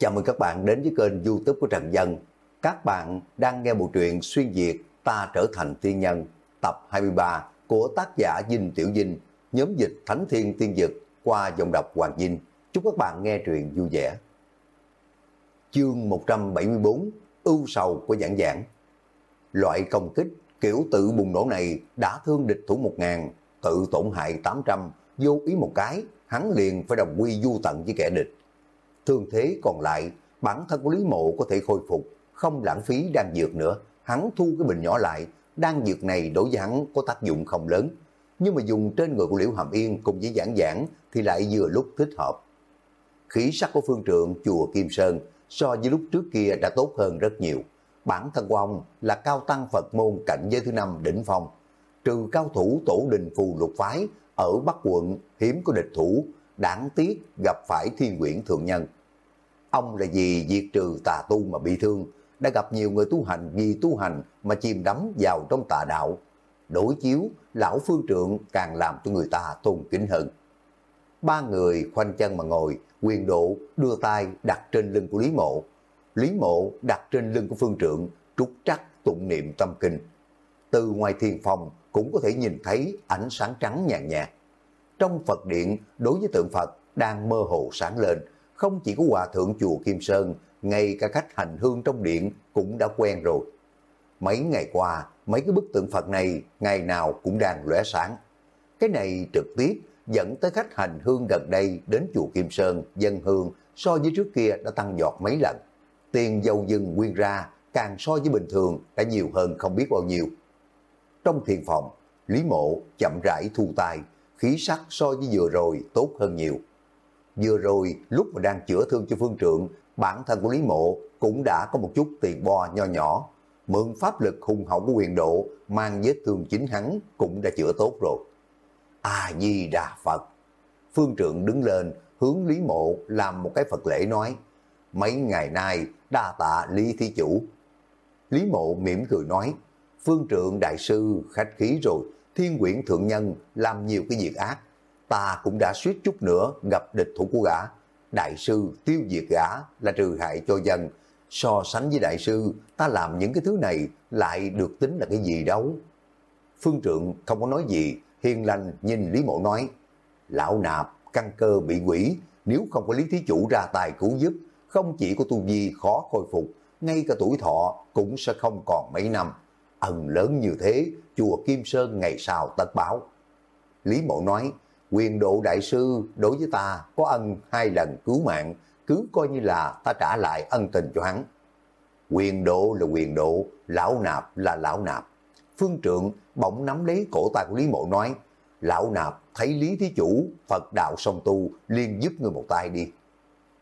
Chào mừng các bạn đến với kênh youtube của Trần Dân. Các bạn đang nghe bộ truyện Xuyên Việt Ta Trở Thành Tiên Nhân tập 23 của tác giả Dinh Tiểu Dinh, nhóm dịch Thánh Thiên Tiên Dực qua dòng đọc Hoàng Dinh. Chúc các bạn nghe truyện vui vẻ. Chương 174 Ưu sầu của giảng giảng Loại công kích kiểu tự bùng nổ này đã thương địch thủ 1.000, tự tổn hại 800, vô ý một cái, hắn liền phải đồng quy du tận với kẻ địch thương thế còn lại, bản thân của Lý Mộ có thể khôi phục, không lãng phí đan dược nữa. Hắn thu cái bình nhỏ lại, đan dược này đối với hắn có tác dụng không lớn. Nhưng mà dùng trên người của Liễu Hàm Yên cùng với giảng giảng thì lại vừa lúc thích hợp. Khí sắc của phương trượng chùa Kim Sơn so với lúc trước kia đã tốt hơn rất nhiều. Bản thân của ông là cao tăng Phật môn cảnh giới thứ năm đỉnh phong. Trừ cao thủ tổ đình phù lục phái ở Bắc quận hiếm có địch thủ, đáng tiếc gặp phải thiên quyển thượng nhân. Ông là vì diệt trừ tà tu mà bị thương, đã gặp nhiều người tu hành vì tu hành mà chìm đắm vào trong tà đạo. Đối chiếu, lão phương trượng càng làm cho người ta tôn kính hơn. Ba người khoanh chân mà ngồi, quyền độ đưa tay đặt trên lưng của Lý Mộ. Lý Mộ đặt trên lưng của phương trượng, trúc trắc tụng niệm tâm kinh. Từ ngoài thiền phòng cũng có thể nhìn thấy ánh sáng trắng nhàn nhạt. Trong Phật điện, đối với tượng Phật đang mơ hồ sáng lên, không chỉ có hòa thượng chùa Kim Sơn, ngay cả khách hành hương trong điện cũng đã quen rồi. Mấy ngày qua, mấy cái bức tượng Phật này ngày nào cũng đang lóe sáng. Cái này trực tiếp dẫn tới khách hành hương gần đây đến chùa Kim Sơn, dân hương so với trước kia đã tăng giọt mấy lần. Tiền dầu dừng nguyên ra càng so với bình thường đã nhiều hơn không biết bao nhiêu. Trong thiền phòng, Lý Mộ chậm rãi thu tay, khí sắc so với vừa rồi tốt hơn nhiều. Vừa rồi, lúc mà đang chữa thương cho phương trượng, bản thân của Lý Mộ cũng đã có một chút tiền bo nho nhỏ. Mượn pháp lực hùng hậu của quyền độ, mang vết thương chính hắn cũng đã chữa tốt rồi. A-di-đà Phật. Phương trượng đứng lên, hướng Lý Mộ làm một cái Phật lễ nói, mấy ngày nay đa tạ Lý Thí Chủ. Lý Mộ mỉm cười nói, Phương trượng đại sư khách khí rồi, thiên quyển thượng nhân làm nhiều cái việc ác, ta cũng đã suýt chút nữa gặp địch thủ của gã. Đại sư tiêu diệt gã là trừ hại cho dân. So sánh với đại sư, ta làm những cái thứ này lại được tính là cái gì đâu. Phương Trượng không có nói gì, hiền lành nhìn Lý Mộ nói, Lão nạp, căn cơ bị quỷ, nếu không có Lý Thí Chủ ra tài cứu giúp, không chỉ có tu vi khó khôi phục, ngay cả tuổi thọ cũng sẽ không còn mấy năm. Ẩn lớn như thế, chùa Kim Sơn ngày sau tất báo. Lý Mộ nói, quyền độ đại sư đối với ta có ân hai lần cứu mạng, cứ coi như là ta trả lại ân tình cho hắn. Quyền độ là quyền độ, lão nạp là lão nạp. Phương trượng bỗng nắm lấy cổ tay của Lý Mộ nói, lão nạp thấy Lý Thí Chủ, Phật đạo song tu, liền giúp người một tay đi.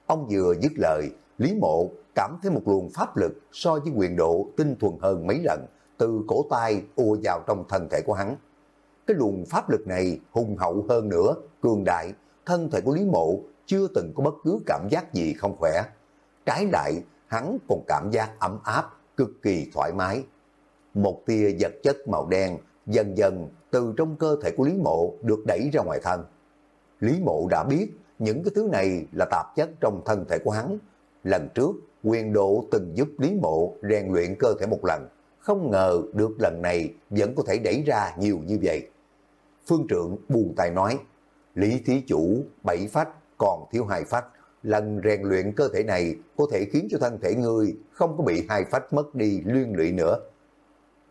Ông vừa dứt lời, Lý Mộ cảm thấy một luồng pháp lực so với quyền độ tinh thuần hơn mấy lần, từ cổ tay ùa vào trong thân thể của hắn. Cái luồng pháp lực này hùng hậu hơn nữa, cường đại, thân thể của Lý Mộ chưa từng có bất cứ cảm giác gì không khỏe. Trái lại, hắn còn cảm giác ấm áp, cực kỳ thoải mái. Một tia vật chất màu đen dần dần từ trong cơ thể của Lý Mộ được đẩy ra ngoài thân. Lý Mộ đã biết những cái thứ này là tạp chất trong thân thể của hắn. Lần trước, quyền độ từng giúp Lý Mộ rèn luyện cơ thể một lần. Không ngờ được lần này vẫn có thể đẩy ra nhiều như vậy. Phương Trượng buồn tài nói, Lý Thí Chủ bảy phách còn thiếu hai phách, lần rèn luyện cơ thể này có thể khiến cho thân thể ngươi không có bị hai phách mất đi liên lụy nữa.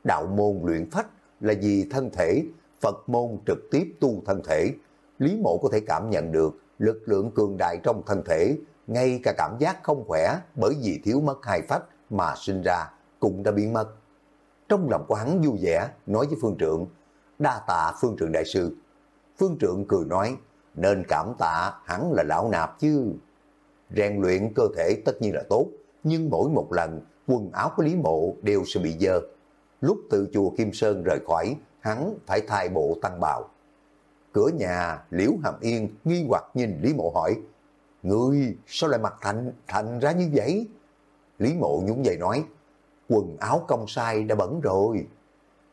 Đạo môn luyện phách là vì thân thể, Phật môn trực tiếp tu thân thể. Lý mộ có thể cảm nhận được lực lượng cường đại trong thân thể, ngay cả cảm giác không khỏe bởi vì thiếu mất hai phách mà sinh ra cũng đã biến mất. Trong lòng của hắn vui vẻ, nói với Phương Trượng, đa tạ phương trượng đại sư. Phương trượng cười nói, nên cảm tạ hắn là lão nạp chứ. Rèn luyện cơ thể tất nhiên là tốt, nhưng mỗi một lần quần áo của Lý Mộ đều sẽ bị dơ. Lúc từ chùa Kim Sơn rời khỏi, hắn phải thay bộ tăng bào. Cửa nhà Liễu Hàm Yên nghi hoặc nhìn Lý Mộ hỏi, Ngươi sao lại mặc thành thành ra như vậy? Lý Mộ nhún dậy nói, quần áo công sai đã bẩn rồi.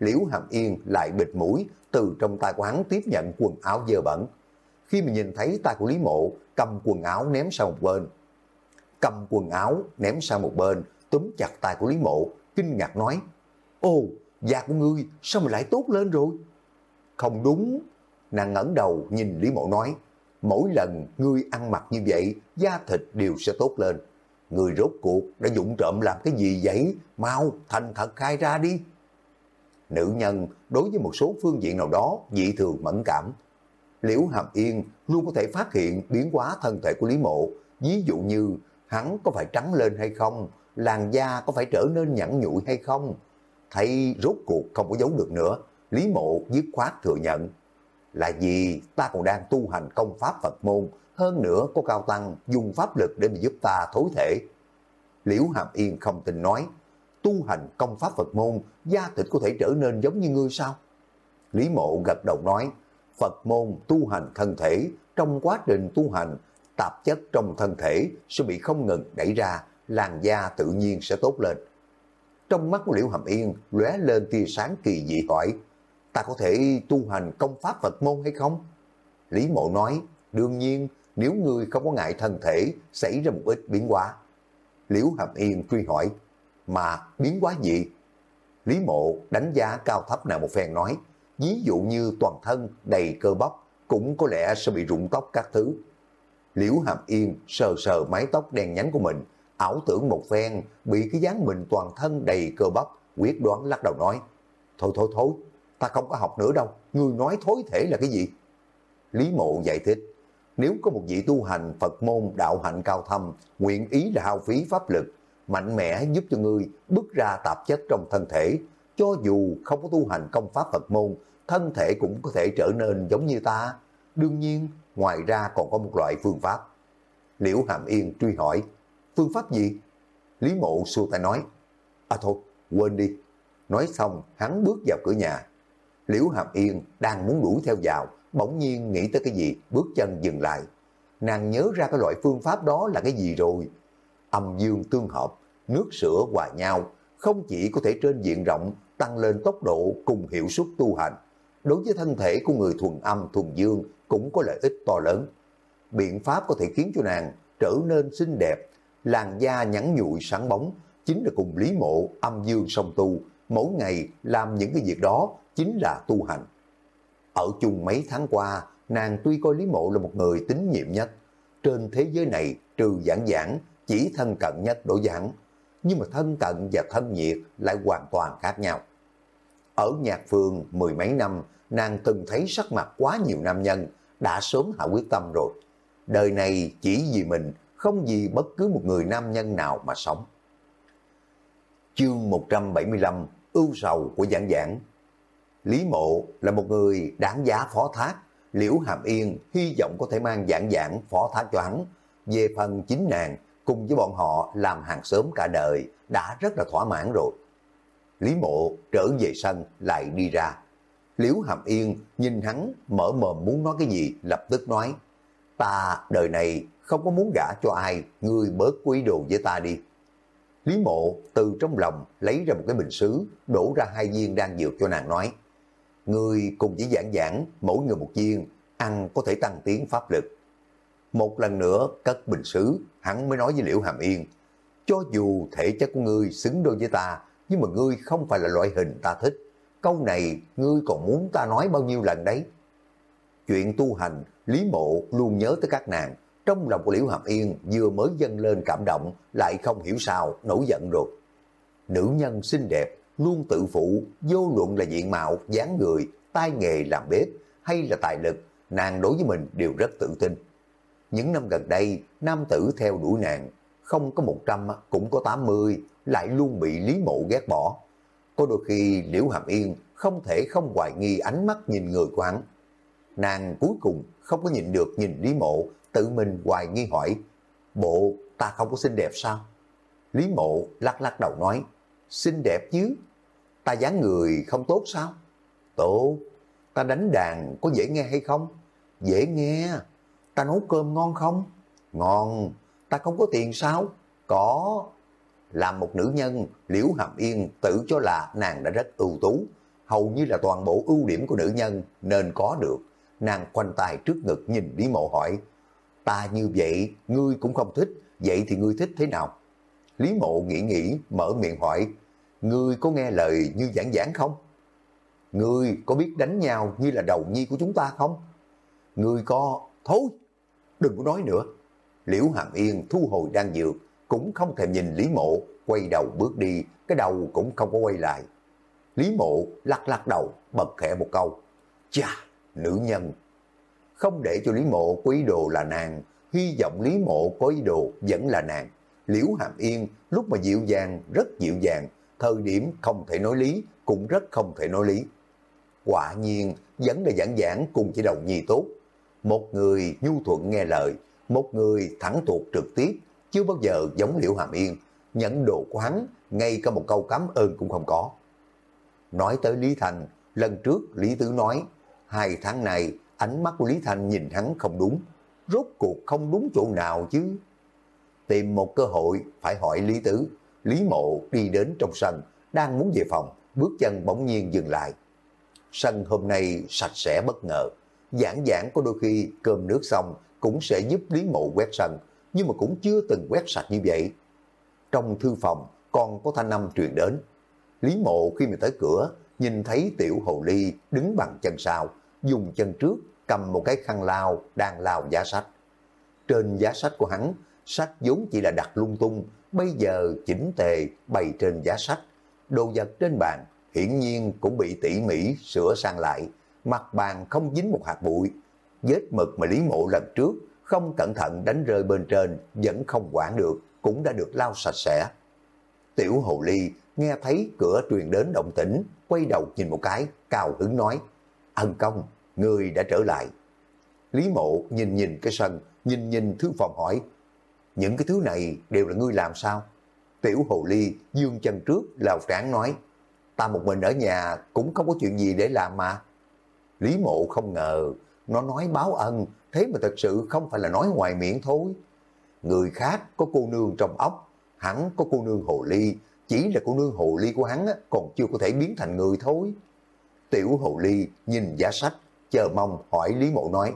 Liễu Hàm Yên lại bịt mũi từ trong tay của hắn tiếp nhận quần áo dơ bẩn. Khi mà nhìn thấy tay của Lý Mộ cầm quần áo ném sang một bên, cầm quần áo ném sang một bên, túm chặt tay của Lý Mộ, kinh ngạc nói, Ồ, da của ngươi sao mà lại tốt lên rồi? Không đúng, nàng ngẩng đầu nhìn Lý Mộ nói, mỗi lần ngươi ăn mặc như vậy, da thịt đều sẽ tốt lên người rốt cuộc đã dụng trộm làm cái gì vậy? Mau, thành thật khai ra đi. Nữ nhân đối với một số phương diện nào đó dị thường mẫn cảm. Liễu Hàm Yên luôn có thể phát hiện biến hóa thân thể của Lý Mộ, ví dụ như hắn có phải trắng lên hay không, làn da có phải trở nên nhẵn nhụi hay không. Thấy rốt cuộc không có giấu được nữa, Lý Mộ dứt khoát thừa nhận. Là vì ta còn đang tu hành công pháp Phật môn, hơn nữa có cao tăng dùng pháp lực để mà giúp ta thối thể. Liễu Hàm Yên không tin nói, tu hành công pháp Phật môn, da thịt có thể trở nên giống như ngươi sao? Lý Mộ gật đầu nói, Phật môn tu hành thân thể, trong quá trình tu hành, tạp chất trong thân thể sẽ bị không ngừng đẩy ra, làn da tự nhiên sẽ tốt lên. Trong mắt của Liễu Hàm Yên lóe lên tia sáng kỳ dị hỏi, ta có thể tu hành công pháp Phật môn hay không? Lý Mộ nói, đương nhiên, nếu ngươi không có ngại thân thể, xảy ra một ít biến hóa. Liễu Hàm Yên truy hỏi, mà biến hóa gì? Lý Mộ đánh giá cao thấp nào một phen nói, ví dụ như toàn thân đầy cơ bắp, cũng có lẽ sẽ bị rụng tóc các thứ. Liễu Hàm Yên sờ sờ mái tóc đen nhánh của mình, ảo tưởng một phen, bị cái dáng mình toàn thân đầy cơ bắp, quyết đoán lắc đầu nói, thôi thôi thôi, ta không có học nữa đâu, người nói thối thể là cái gì? Lý Mộ giải thích, nếu có một vị tu hành Phật môn đạo hạnh cao thâm, nguyện ý là hao phí pháp lực, mạnh mẽ giúp cho ngươi bước ra tạp chất trong thân thể, cho dù không có tu hành công pháp Phật môn, thân thể cũng có thể trở nên giống như ta. Đương nhiên, ngoài ra còn có một loại phương pháp. Liễu Hàm Yên truy hỏi, phương pháp gì? Lý Mộ xua tay nói, à thôi, quên đi. Nói xong, hắn bước vào cửa nhà. Liễu Hàm Yên đang muốn đuổi theo vào, bỗng nhiên nghĩ tới cái gì, bước chân dừng lại. Nàng nhớ ra cái loại phương pháp đó là cái gì rồi. Âm dương tương hợp, nước sữa hòa nhau, không chỉ có thể trên diện rộng tăng lên tốc độ cùng hiệu suất tu hành, đối với thân thể của người thuần âm thuần dương cũng có lợi ích to lớn. Biện pháp có thể khiến cho nàng trở nên xinh đẹp, làn da nhẵn nhụi sáng bóng, chính là cùng Lý Mộ âm dương song tu, mỗi ngày làm những cái việc đó chính là tu hành. Ở chung mấy tháng qua, nàng tuy coi Lý Mộ là một người tín nhiệm nhất, trên thế giới này trừ giảng giảng, chỉ thân cận nhất đổi giảng, nhưng mà thân cận và thân nhiệt lại hoàn toàn khác nhau. Ở nhạc phường mười mấy năm, nàng từng thấy sắc mặt quá nhiều nam nhân, đã sớm hạ quyết tâm rồi. Đời này chỉ vì mình, không vì bất cứ một người nam nhân nào mà sống. Chương 175 Ưu sầu của giảng giảng Lý Mộ là một người đáng giá phó thác, Liễu Hàm Yên hy vọng có thể mang giảng giảng phó thác cho hắn. Về phần chính nàng, cùng với bọn họ làm hàng sớm cả đời, đã rất là thỏa mãn rồi. Lý Mộ trở về sân lại đi ra. Liễu Hàm Yên nhìn hắn mở mồm muốn nói cái gì, lập tức nói, ta đời này không có muốn gả cho ai, ngươi bớt quý đồ với ta đi. Lý Mộ từ trong lòng lấy ra một cái bình sứ, đổ ra hai viên đang dược cho nàng nói, Người cùng chỉ giảng giảng, mỗi người một viên, ăn có thể tăng tiến pháp lực. Một lần nữa cất bình sứ, hắn mới nói với Liễu Hàm Yên, cho dù thể chất của ngươi xứng đôi với ta, nhưng mà ngươi không phải là loại hình ta thích. Câu này ngươi còn muốn ta nói bao nhiêu lần đấy? Chuyện tu hành, Lý Mộ luôn nhớ tới các nàng. Trong lòng của Liễu Hàm Yên vừa mới dâng lên cảm động, lại không hiểu sao, nổi giận rồi. Nữ nhân xinh đẹp, luôn tự phụ, vô luận là diện mạo, dáng người, tay nghề làm bếp hay là tài lực, nàng đối với mình đều rất tự tin. Những năm gần đây, nam tử theo đuổi nàng, không có 100 cũng có 80, lại luôn bị Lý Mộ ghét bỏ. Có đôi khi Liễu Hàm Yên không thể không hoài nghi ánh mắt nhìn người của hắn. Nàng cuối cùng không có nhìn được nhìn Lý Mộ, tự mình hoài nghi hỏi, bộ ta không có xinh đẹp sao? Lý Mộ lắc lắc đầu nói, xinh đẹp chứ, ta dáng người không tốt sao? Tốt, ta đánh đàn có dễ nghe hay không? Dễ nghe, ta nấu cơm ngon không? Ngon, ta không có tiền sao? Có. Làm một nữ nhân, Liễu Hàm Yên tự cho là nàng đã rất ưu tú, hầu như là toàn bộ ưu điểm của nữ nhân nên có được. Nàng quanh tay trước ngực nhìn Lý Mộ hỏi, ta như vậy, ngươi cũng không thích, vậy thì ngươi thích thế nào? Lý mộ nghĩ nghĩ, mở miệng hỏi, ngươi có nghe lời như giảng giảng không? Ngươi có biết đánh nhau như là đầu nhi của chúng ta không? Ngươi có... Thôi, đừng có nói nữa. Liễu Hàm Yên thu hồi đang dược, cũng không thèm nhìn Lý Mộ, quay đầu bước đi, cái đầu cũng không có quay lại. Lý Mộ lắc lắc đầu, bật khẽ một câu. Chà, nữ nhân. Không để cho Lý Mộ có ý đồ là nàng, hy vọng Lý Mộ có ý đồ vẫn là nàng. Liễu Hàm Yên lúc mà dịu dàng, rất dịu dàng, thời điểm không thể nói lý, cũng rất không thể nói lý. Quả nhiên, vẫn đề giảng giảng cùng chỉ đầu nhi tốt. Một người nhu thuận nghe lời, một người thẳng thuộc trực tiếp, chưa bao giờ giống Liễu Hàm Yên, nhận đồ của hắn, ngay cả một câu cảm ơn cũng không có. Nói tới Lý Thành, lần trước Lý Tứ nói, hai tháng này ánh mắt của Lý Thành nhìn hắn không đúng, rốt cuộc không đúng chỗ nào chứ. Tìm một cơ hội phải hỏi Lý Tứ, Lý Mộ đi đến trong sân, đang muốn về phòng, bước chân bỗng nhiên dừng lại. Sân hôm nay sạch sẽ bất ngờ, giảng giảng có đôi khi cơm nước xong cũng sẽ giúp Lý Mộ quét sân, nhưng mà cũng chưa từng quét sạch như vậy. Trong thư phòng còn có thanh âm truyền đến. Lý Mộ khi mà tới cửa, nhìn thấy tiểu hồ ly đứng bằng chân sau, dùng chân trước cầm một cái khăn lao đang lao giá sách. Trên giá sách của hắn, sách vốn chỉ là đặt lung tung, bây giờ chỉnh tề bày trên giá sách. Đồ vật trên bàn hiển nhiên cũng bị tỉ mỉ sửa sang lại, mặt bàn không dính một hạt bụi. Vết mực mà Lý Mộ lần trước không cẩn thận đánh rơi bên trên vẫn không quản được, cũng đã được lau sạch sẽ. Tiểu hồ ly nghe thấy cửa truyền đến động tĩnh, quay đầu nhìn một cái, cao hứng nói, ân công, người đã trở lại. Lý mộ nhìn nhìn cái sân, nhìn nhìn thư phòng hỏi, những cái thứ này đều là ngươi làm sao? Tiểu hồ ly dương chân trước, lào tráng nói, ta một mình ở nhà cũng không có chuyện gì để làm mà. Lý mộ không ngờ, nó nói báo ân, thế mà thật sự không phải là nói ngoài miệng thôi. Người khác có cô nương trong ốc, hắn có cô nương hồ ly, chỉ là cô nương hồ ly của hắn còn chưa có thể biến thành người thôi. Tiểu hồ ly nhìn giá sách, chờ mong hỏi Lý Mộ nói,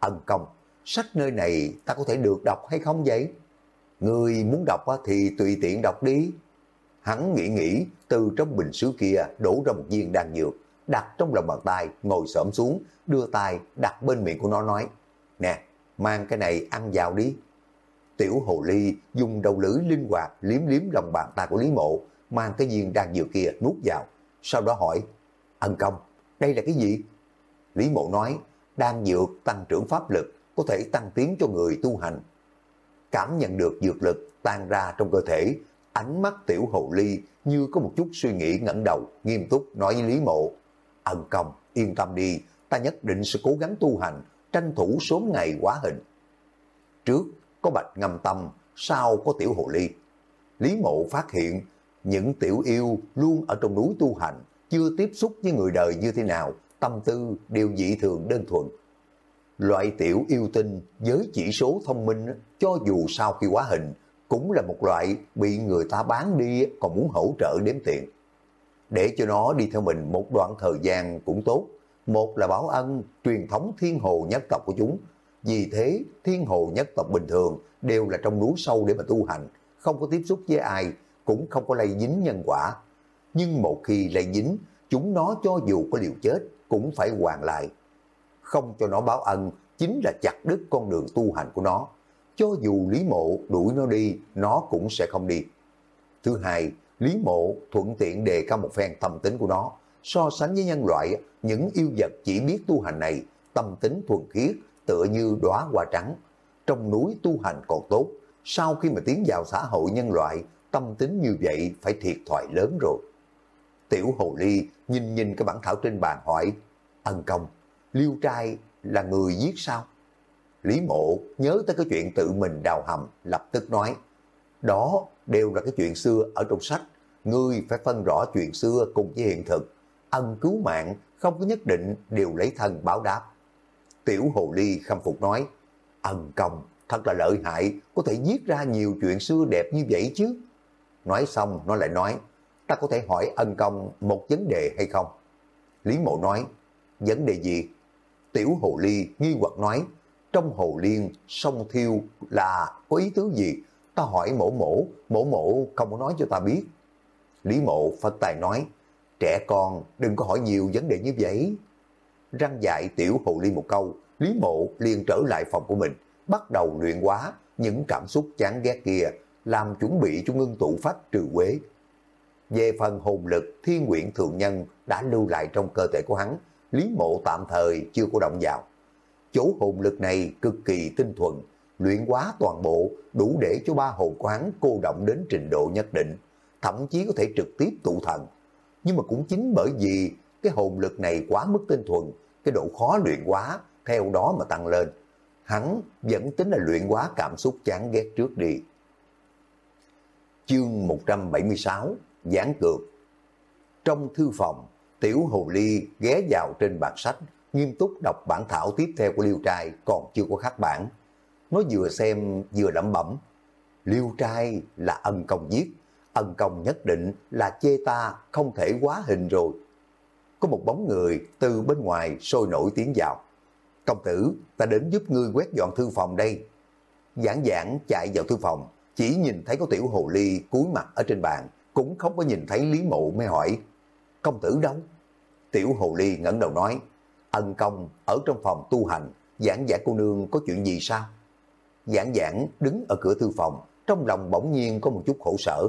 ân công, sách nơi này ta có thể được đọc hay không vậy? Người muốn đọc thì tùy tiện đọc đi. Hắn nghĩ nghĩ, từ trong bình sứ kia đổ ra một viên đan dược, đặt trong lòng bàn tay, ngồi xổm xuống, đưa tay đặt bên miệng của nó nói, nè, mang cái này ăn vào đi. Tiểu hồ ly dùng đầu lưỡi linh hoạt liếm liếm lòng bàn tay của Lý Mộ, mang cái viên đan dược kia nuốt vào. Sau đó hỏi, ân công, đây là cái gì? Lý Mộ nói, đan dược tăng trưởng pháp lực, có thể tăng tiến cho người tu hành. Cảm nhận được dược lực tan ra trong cơ thể, ánh mắt tiểu hồ ly như có một chút suy nghĩ ngẩng đầu, nghiêm túc nói với Lý Mộ, ân công, yên tâm đi, ta nhất định sẽ cố gắng tu hành, tranh thủ sớm ngày quá hình. Trước có bạch ngâm tâm, sau có tiểu hồ ly. Lý mộ phát hiện những tiểu yêu luôn ở trong núi tu hành, chưa tiếp xúc với người đời như thế nào, tâm tư đều dị thường đơn thuần. Loại tiểu yêu tinh với chỉ số thông minh cho dù sau khi quá hình cũng là một loại bị người ta bán đi còn muốn hỗ trợ đếm tiền. Để cho nó đi theo mình một đoạn thời gian cũng tốt. Một là báo ân, truyền thống thiên hồ nhất tộc của chúng. Vì thế, thiên hồ nhất tộc bình thường đều là trong núi sâu để mà tu hành, không có tiếp xúc với ai, cũng không có lây dính nhân quả. Nhưng một khi lây dính, chúng nó cho dù có liều chết, cũng phải hoàn lại. Không cho nó báo ân, chính là chặt đứt con đường tu hành của nó. Cho dù Lý Mộ đuổi nó đi, nó cũng sẽ không đi. Thứ hai, Lý Mộ thuận tiện đề cao một phen tâm tính của nó. So sánh với nhân loại, những yêu vật chỉ biết tu hành này, tâm tính thuần khiết, tựa như đóa hoa trắng. Trong núi tu hành còn tốt, sau khi mà tiến vào xã hội nhân loại, tâm tính như vậy phải thiệt thòi lớn rồi. Tiểu Hồ Ly nhìn nhìn cái bản thảo trên bàn hỏi, ân công, liêu trai là người giết sao? Lý mộ nhớ tới cái chuyện tự mình đào hầm, lập tức nói, đó đều là cái chuyện xưa ở trong sách, ngươi phải phân rõ chuyện xưa cùng với hiện thực. Ân cứu mạng không có nhất định đều lấy thân báo đáp. Tiểu Hồ Ly khâm phục nói, ân công thật là lợi hại, có thể viết ra nhiều chuyện xưa đẹp như vậy chứ. Nói xong nó lại nói, ta có thể hỏi ân công một vấn đề hay không? Lý Mộ nói, vấn đề gì? Tiểu Hồ Ly nghi hoặc nói, trong Hồ Liên, sông Thiêu là có ý tứ gì? ta hỏi mổ mổ, mổ mổ không có nói cho ta biết. Lý mộ phật tài nói, trẻ con đừng có hỏi nhiều vấn đề như vậy. Răng dạy tiểu hồ ly một câu, Lý mộ liền trở lại phòng của mình, bắt đầu luyện hóa những cảm xúc chán ghét kia, làm chuẩn bị cho ngưng tụ phát trừ quế. Về phần hồn lực thiên nguyện thượng nhân đã lưu lại trong cơ thể của hắn, Lý mộ tạm thời chưa có động vào. Chỗ hồn lực này cực kỳ tinh thuần, luyện quá toàn bộ đủ để cho ba hồn quán cô động đến trình độ nhất định, thậm chí có thể trực tiếp tụ thần. Nhưng mà cũng chính bởi vì cái hồn lực này quá mức tinh thuần, cái độ khó luyện quá theo đó mà tăng lên. Hắn vẫn tính là luyện quá cảm xúc chán ghét trước đi. Chương 176 Gián cược Trong thư phòng, Tiểu Hồ Ly ghé vào trên bản sách, nghiêm túc đọc bản thảo tiếp theo của Liêu Trai còn chưa có khắc bản. Nó vừa xem vừa lẩm bẩm. Liêu Trai là ân công giết, ân công nhất định là chê ta không thể quá hình rồi. Có một bóng người từ bên ngoài sôi nổi tiếng vào. Công tử, ta đến giúp ngươi quét dọn thư phòng đây. Giảng giảng chạy vào thư phòng, chỉ nhìn thấy có tiểu hồ ly cúi mặt ở trên bàn, cũng không có nhìn thấy Lý Mộ mới hỏi, công tử đâu? Tiểu hồ ly ngẩng đầu nói, ân công ở trong phòng tu hành, giảng giảng cô nương có chuyện gì sao? Giảng giảng đứng ở cửa thư phòng, trong lòng bỗng nhiên có một chút khổ sở.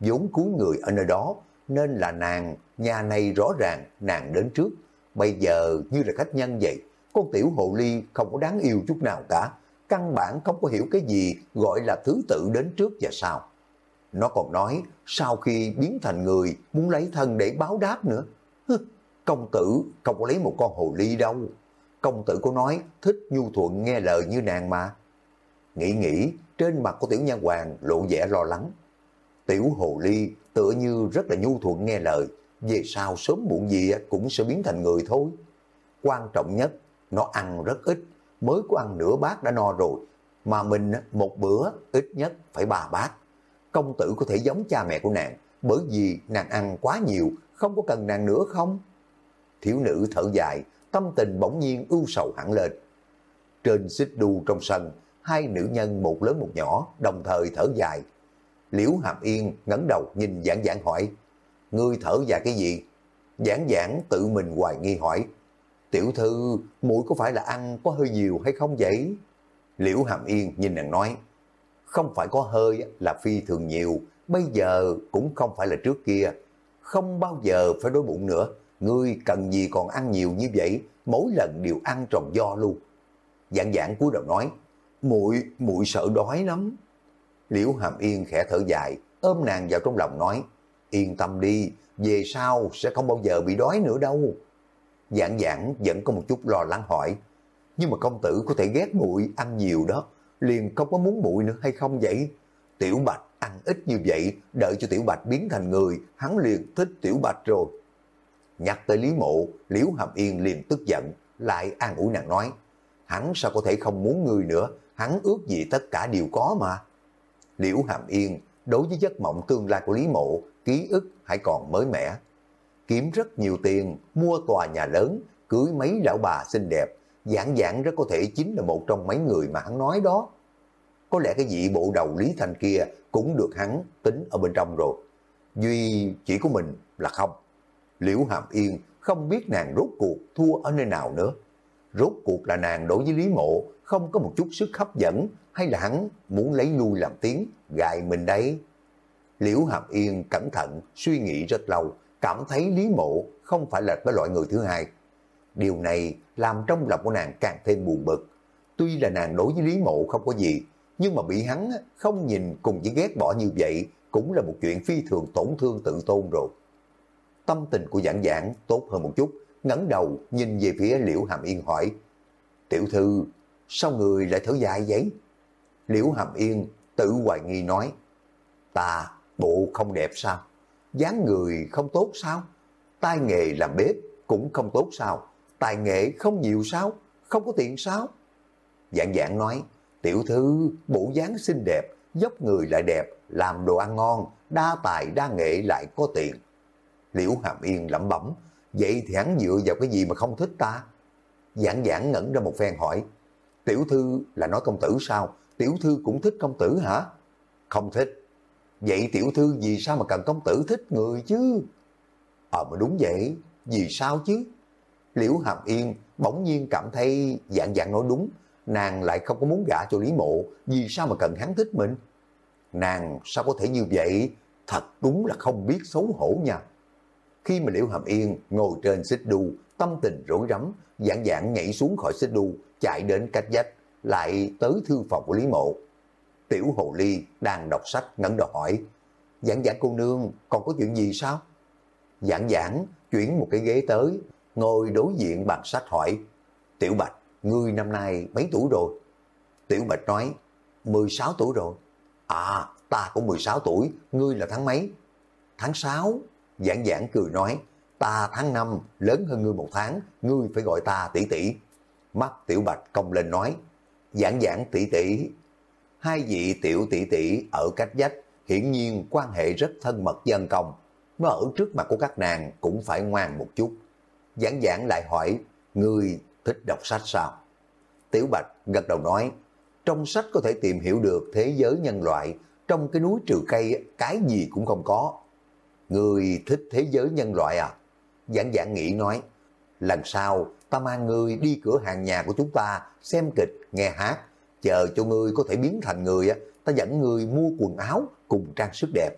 vốn cúi người ở nơi đó, nên là nàng, nhà này rõ ràng nàng đến trước. Bây giờ như là khách nhân vậy, con tiểu hồ ly không có đáng yêu chút nào cả. Căn bản không có hiểu cái gì gọi là thứ tự đến trước và sau. Nó còn nói sau khi biến thành người muốn lấy thân để báo đáp nữa. công tử không có lấy một con hồ ly đâu. Công tử có nói thích nhu thuận nghe lời như nàng mà. Nghĩ nghĩ, trên mặt của tiểu nha hoàng lộ vẻ lo lắng. Tiểu hồ ly tựa như rất là nhu thuận nghe lời, về sau sớm muộn gì cũng sẽ biến thành người thôi. Quan trọng nhất, nó ăn rất ít, mới có ăn nửa bát đã no rồi, mà mình một bữa ít nhất phải ba bát. Công tử có thể giống cha mẹ của nàng, bởi vì nàng ăn quá nhiều, không có cần nàng nữa không? Thiếu nữ thở dài, tâm tình bỗng nhiên ưu sầu hẳn lên. Trên xích đu trong sân, hai nữ nhân một lớn một nhỏ đồng thời thở dài. Liễu Hàm Yên ngẩng đầu nhìn giảng giảng hỏi, ngươi thở dài cái gì? Giảng giảng tự mình hoài nghi hỏi, tiểu thư mũi có phải là ăn có hơi nhiều hay không vậy? Liễu Hàm Yên nhìn nàng nói, không phải có hơi là phi thường nhiều, bây giờ cũng không phải là trước kia, không bao giờ phải đói bụng nữa, ngươi cần gì còn ăn nhiều như vậy, mỗi lần đều ăn tròn do luôn. Giảng giảng cúi đầu nói, muội muội sợ đói lắm. Liễu Hàm Yên khẽ thở dài, ôm nàng vào trong lòng nói, yên tâm đi, về sau sẽ không bao giờ bị đói nữa đâu. Giảng giảng vẫn có một chút lo lắng hỏi, nhưng mà công tử có thể ghét muội ăn nhiều đó, liền không có muốn bụi nữa hay không vậy? Tiểu Bạch ăn ít như vậy, đợi cho Tiểu Bạch biến thành người, hắn liền thích Tiểu Bạch rồi. Nhắc tới Lý Mộ, Liễu Hàm Yên liền tức giận, lại an ủi nàng nói, hắn sao có thể không muốn người nữa, hắn ước gì tất cả đều có mà. Liễu Hàm Yên, đối với giấc mộng tương lai của Lý Mộ, ký ức hãy còn mới mẻ. Kiếm rất nhiều tiền, mua tòa nhà lớn, cưới mấy lão bà xinh đẹp, giảng giảng rất có thể chính là một trong mấy người mà hắn nói đó. Có lẽ cái vị bộ đầu Lý Thành kia cũng được hắn tính ở bên trong rồi. Duy chỉ của mình là không. Liễu Hàm Yên không biết nàng rốt cuộc thua ở nơi nào nữa. Rốt cuộc là nàng đối với Lý Mộ không có một chút sức hấp dẫn hay là hắn muốn lấy nuôi làm tiếng gài mình đấy. Liễu Hàm Yên cẩn thận suy nghĩ rất lâu, cảm thấy Lý Mộ không phải là cái loại người thứ hai. Điều này làm trong lòng của nàng càng thêm buồn bực. Tuy là nàng đối với Lý Mộ không có gì, nhưng mà bị hắn không nhìn cùng chỉ ghét bỏ như vậy cũng là một chuyện phi thường tổn thương tự tôn rồi. Tâm tình của giảng giảng tốt hơn một chút, ngẩng đầu nhìn về phía Liễu Hàm Yên hỏi, Tiểu thư, sao người lại thở dài vậy? Liễu Hàm Yên tự hoài nghi nói, ta bộ không đẹp sao? dáng người không tốt sao? Tai nghề làm bếp cũng không tốt sao? Tài nghệ không nhiều sao? Không có tiền sao? Dạng dạng nói, tiểu thư bộ dáng xinh đẹp, dốc người lại đẹp, làm đồ ăn ngon, đa tài đa nghệ lại có tiền. Liễu Hàm Yên lẩm bẩm, vậy thì hắn dựa vào cái gì mà không thích ta? Giảng giảng ngẩn ra một phen hỏi, tiểu thư là nói công tử sao? Tiểu thư cũng thích công tử hả? Không thích. Vậy tiểu thư vì sao mà cần công tử thích người chứ? Ờ mà đúng vậy, vì sao chứ? Liễu Hàm Yên bỗng nhiên cảm thấy dạng dạng nói đúng, nàng lại không có muốn gả cho Lý Mộ, vì sao mà cần hắn thích mình? Nàng sao có thể như vậy? Thật đúng là không biết xấu hổ nha. Khi mà Liễu Hàm Yên ngồi trên xích đu, tâm tình rối rắm, dạng dạng nhảy xuống khỏi xích đu, chạy đến cách dách, lại tới thư phòng của Lý Mộ. Tiểu Hồ Ly đang đọc sách ngẩng đầu hỏi, Giảng giảng cô nương còn có chuyện gì sao? Giảng giảng chuyển một cái ghế tới, ngồi đối diện bàn sách hỏi, Tiểu Bạch, ngươi năm nay mấy tuổi rồi? Tiểu Bạch nói, 16 tuổi rồi. À, ta cũng 16 tuổi, ngươi là tháng mấy? Tháng 6. Giảng giảng cười nói, ta tháng 5, lớn hơn ngươi một tháng, ngươi phải gọi ta tỷ tỷ. Mắt Tiểu Bạch công lên nói, giảng giảng tỷ tỷ. Hai vị tiểu tỷ tỷ ở cách dách, hiển nhiên quan hệ rất thân mật dân công. mà ở trước mặt của các nàng cũng phải ngoan một chút. Giảng giảng lại hỏi, người thích đọc sách sao? Tiểu Bạch gật đầu nói, trong sách có thể tìm hiểu được thế giới nhân loại, trong cái núi trừ cây cái gì cũng không có. người thích thế giới nhân loại à? Giảng giảng nghĩ nói, lần sau ta mang người đi cửa hàng nhà của chúng ta xem kịch, nghe hát, chờ cho người có thể biến thành người, ta dẫn người mua quần áo cùng trang sức đẹp.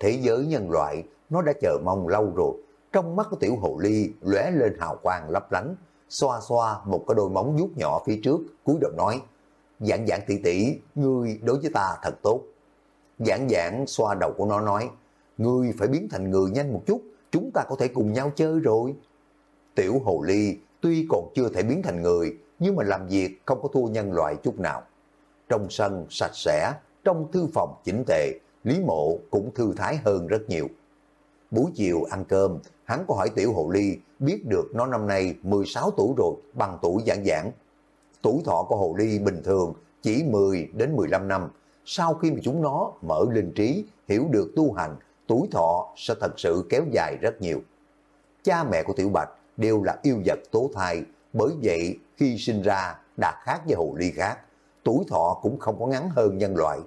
Thế giới nhân loại, nó đã chờ mong lâu rồi, trong mắt của tiểu hồ ly lóe lên hào quang lấp lánh, xoa xoa một cái đôi móng vuốt nhỏ phía trước, cúi đầu nói, dạng dạng tỷ tỷ, ngươi đối với ta thật tốt. Dạng dạng xoa đầu của nó nói, ngươi phải biến thành người nhanh một chút, chúng ta có thể cùng nhau chơi rồi. Tiểu hồ ly tuy còn chưa thể biến thành người, nhưng mà làm việc không có thua nhân loại chút nào. Trong sân sạch sẽ, trong thư phòng chỉnh tề, Lý Mộ cũng thư thái hơn rất nhiều. Buổi chiều ăn cơm, hắn có hỏi Tiểu Hồ Ly biết được nó năm nay 16 tuổi rồi, bằng tuổi giảng giảng. Tuổi thọ của Hồ Ly bình thường chỉ 10 đến 15 năm. Sau khi mà chúng nó mở linh trí, hiểu được tu hành, tuổi thọ sẽ thật sự kéo dài rất nhiều. Cha mẹ của Tiểu Bạch đều là yêu vật tố thai, bởi vậy khi sinh ra đã khác với Hồ Ly khác. Tuổi thọ cũng không có ngắn hơn nhân loại.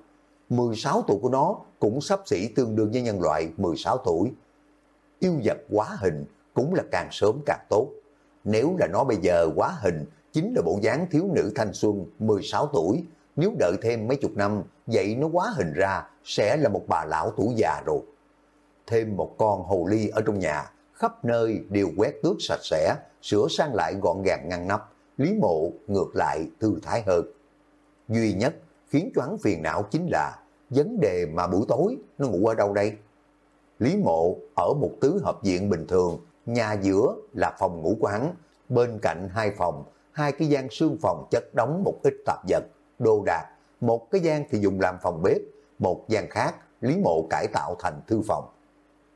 16 tuổi của nó cũng sắp xỉ tương đương với nhân loại 16 tuổi. Yêu vật quá hình cũng là càng sớm càng tốt. Nếu là nó bây giờ quá hình, chính là bộ dáng thiếu nữ thanh xuân 16 tuổi. Nếu đợi thêm mấy chục năm, vậy nó quá hình ra sẽ là một bà lão tuổi già rồi. Thêm một con hồ ly ở trong nhà, khắp nơi đều quét tước sạch sẽ, sửa sang lại gọn gàng ngăn nắp. Lý mộ ngược lại thư thái hơn. Duy nhất khiến cho hắn phiền não chính là vấn đề mà buổi tối nó ngủ ở đâu đây? Lý mộ ở một tứ hợp diện bình thường, nhà giữa là phòng ngủ của hắn, bên cạnh hai phòng, hai cái gian xương phòng chất đóng một ít tạp vật, đồ đạc, một cái gian thì dùng làm phòng bếp, một gian khác Lý mộ cải tạo thành thư phòng.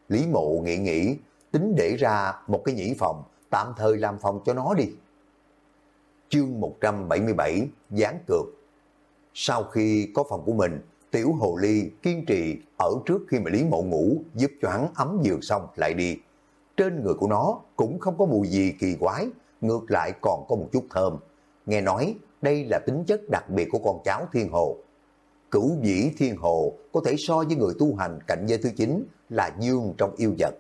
Lý mộ nghĩ nghĩ, tính để ra một cái nhĩ phòng, tạm thời làm phòng cho nó đi. Chương 177 Gián cược Sau khi có phòng của mình, Tiểu Hồ Ly kiên trì ở trước khi mà Lý Mộ ngủ giúp cho hắn ấm giường xong lại đi. Trên người của nó cũng không có mùi gì kỳ quái, ngược lại còn có một chút thơm. Nghe nói đây là tính chất đặc biệt của con cháu thiên hồ. Cửu dĩ thiên hồ có thể so với người tu hành cạnh giới thứ chín là dương trong yêu vật.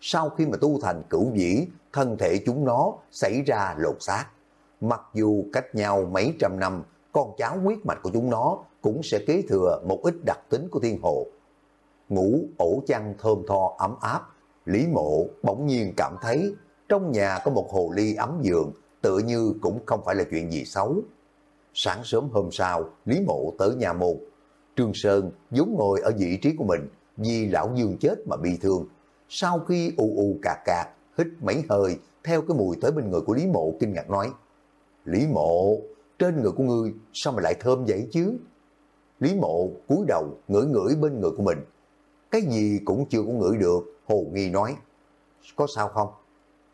Sau khi mà tu thành cửu dĩ, thân thể chúng nó xảy ra lột xác. Mặc dù cách nhau mấy trăm năm, con cháu huyết mạch của chúng nó cũng sẽ kế thừa một ít đặc tính của thiên hộ Ngủ ổ chăn thơm tho ấm áp, Lý Mộ bỗng nhiên cảm thấy trong nhà có một hồ ly ấm giường, tựa như cũng không phải là chuyện gì xấu. Sáng sớm hôm sau, Lý Mộ tới nhà một. Trương Sơn vốn ngồi ở vị trí của mình, vì lão Dương chết mà bị thương. Sau khi u u cà cà, hít mấy hơi, theo cái mùi tới bên người của Lý Mộ kinh ngạc nói, Lý Mộ, trên người của ngươi sao mà lại thơm vậy chứ? Lý Mộ cúi đầu ngửi ngửi bên người của mình. Cái gì cũng chưa có ngửi được, Hồ Nghi nói. Có sao không?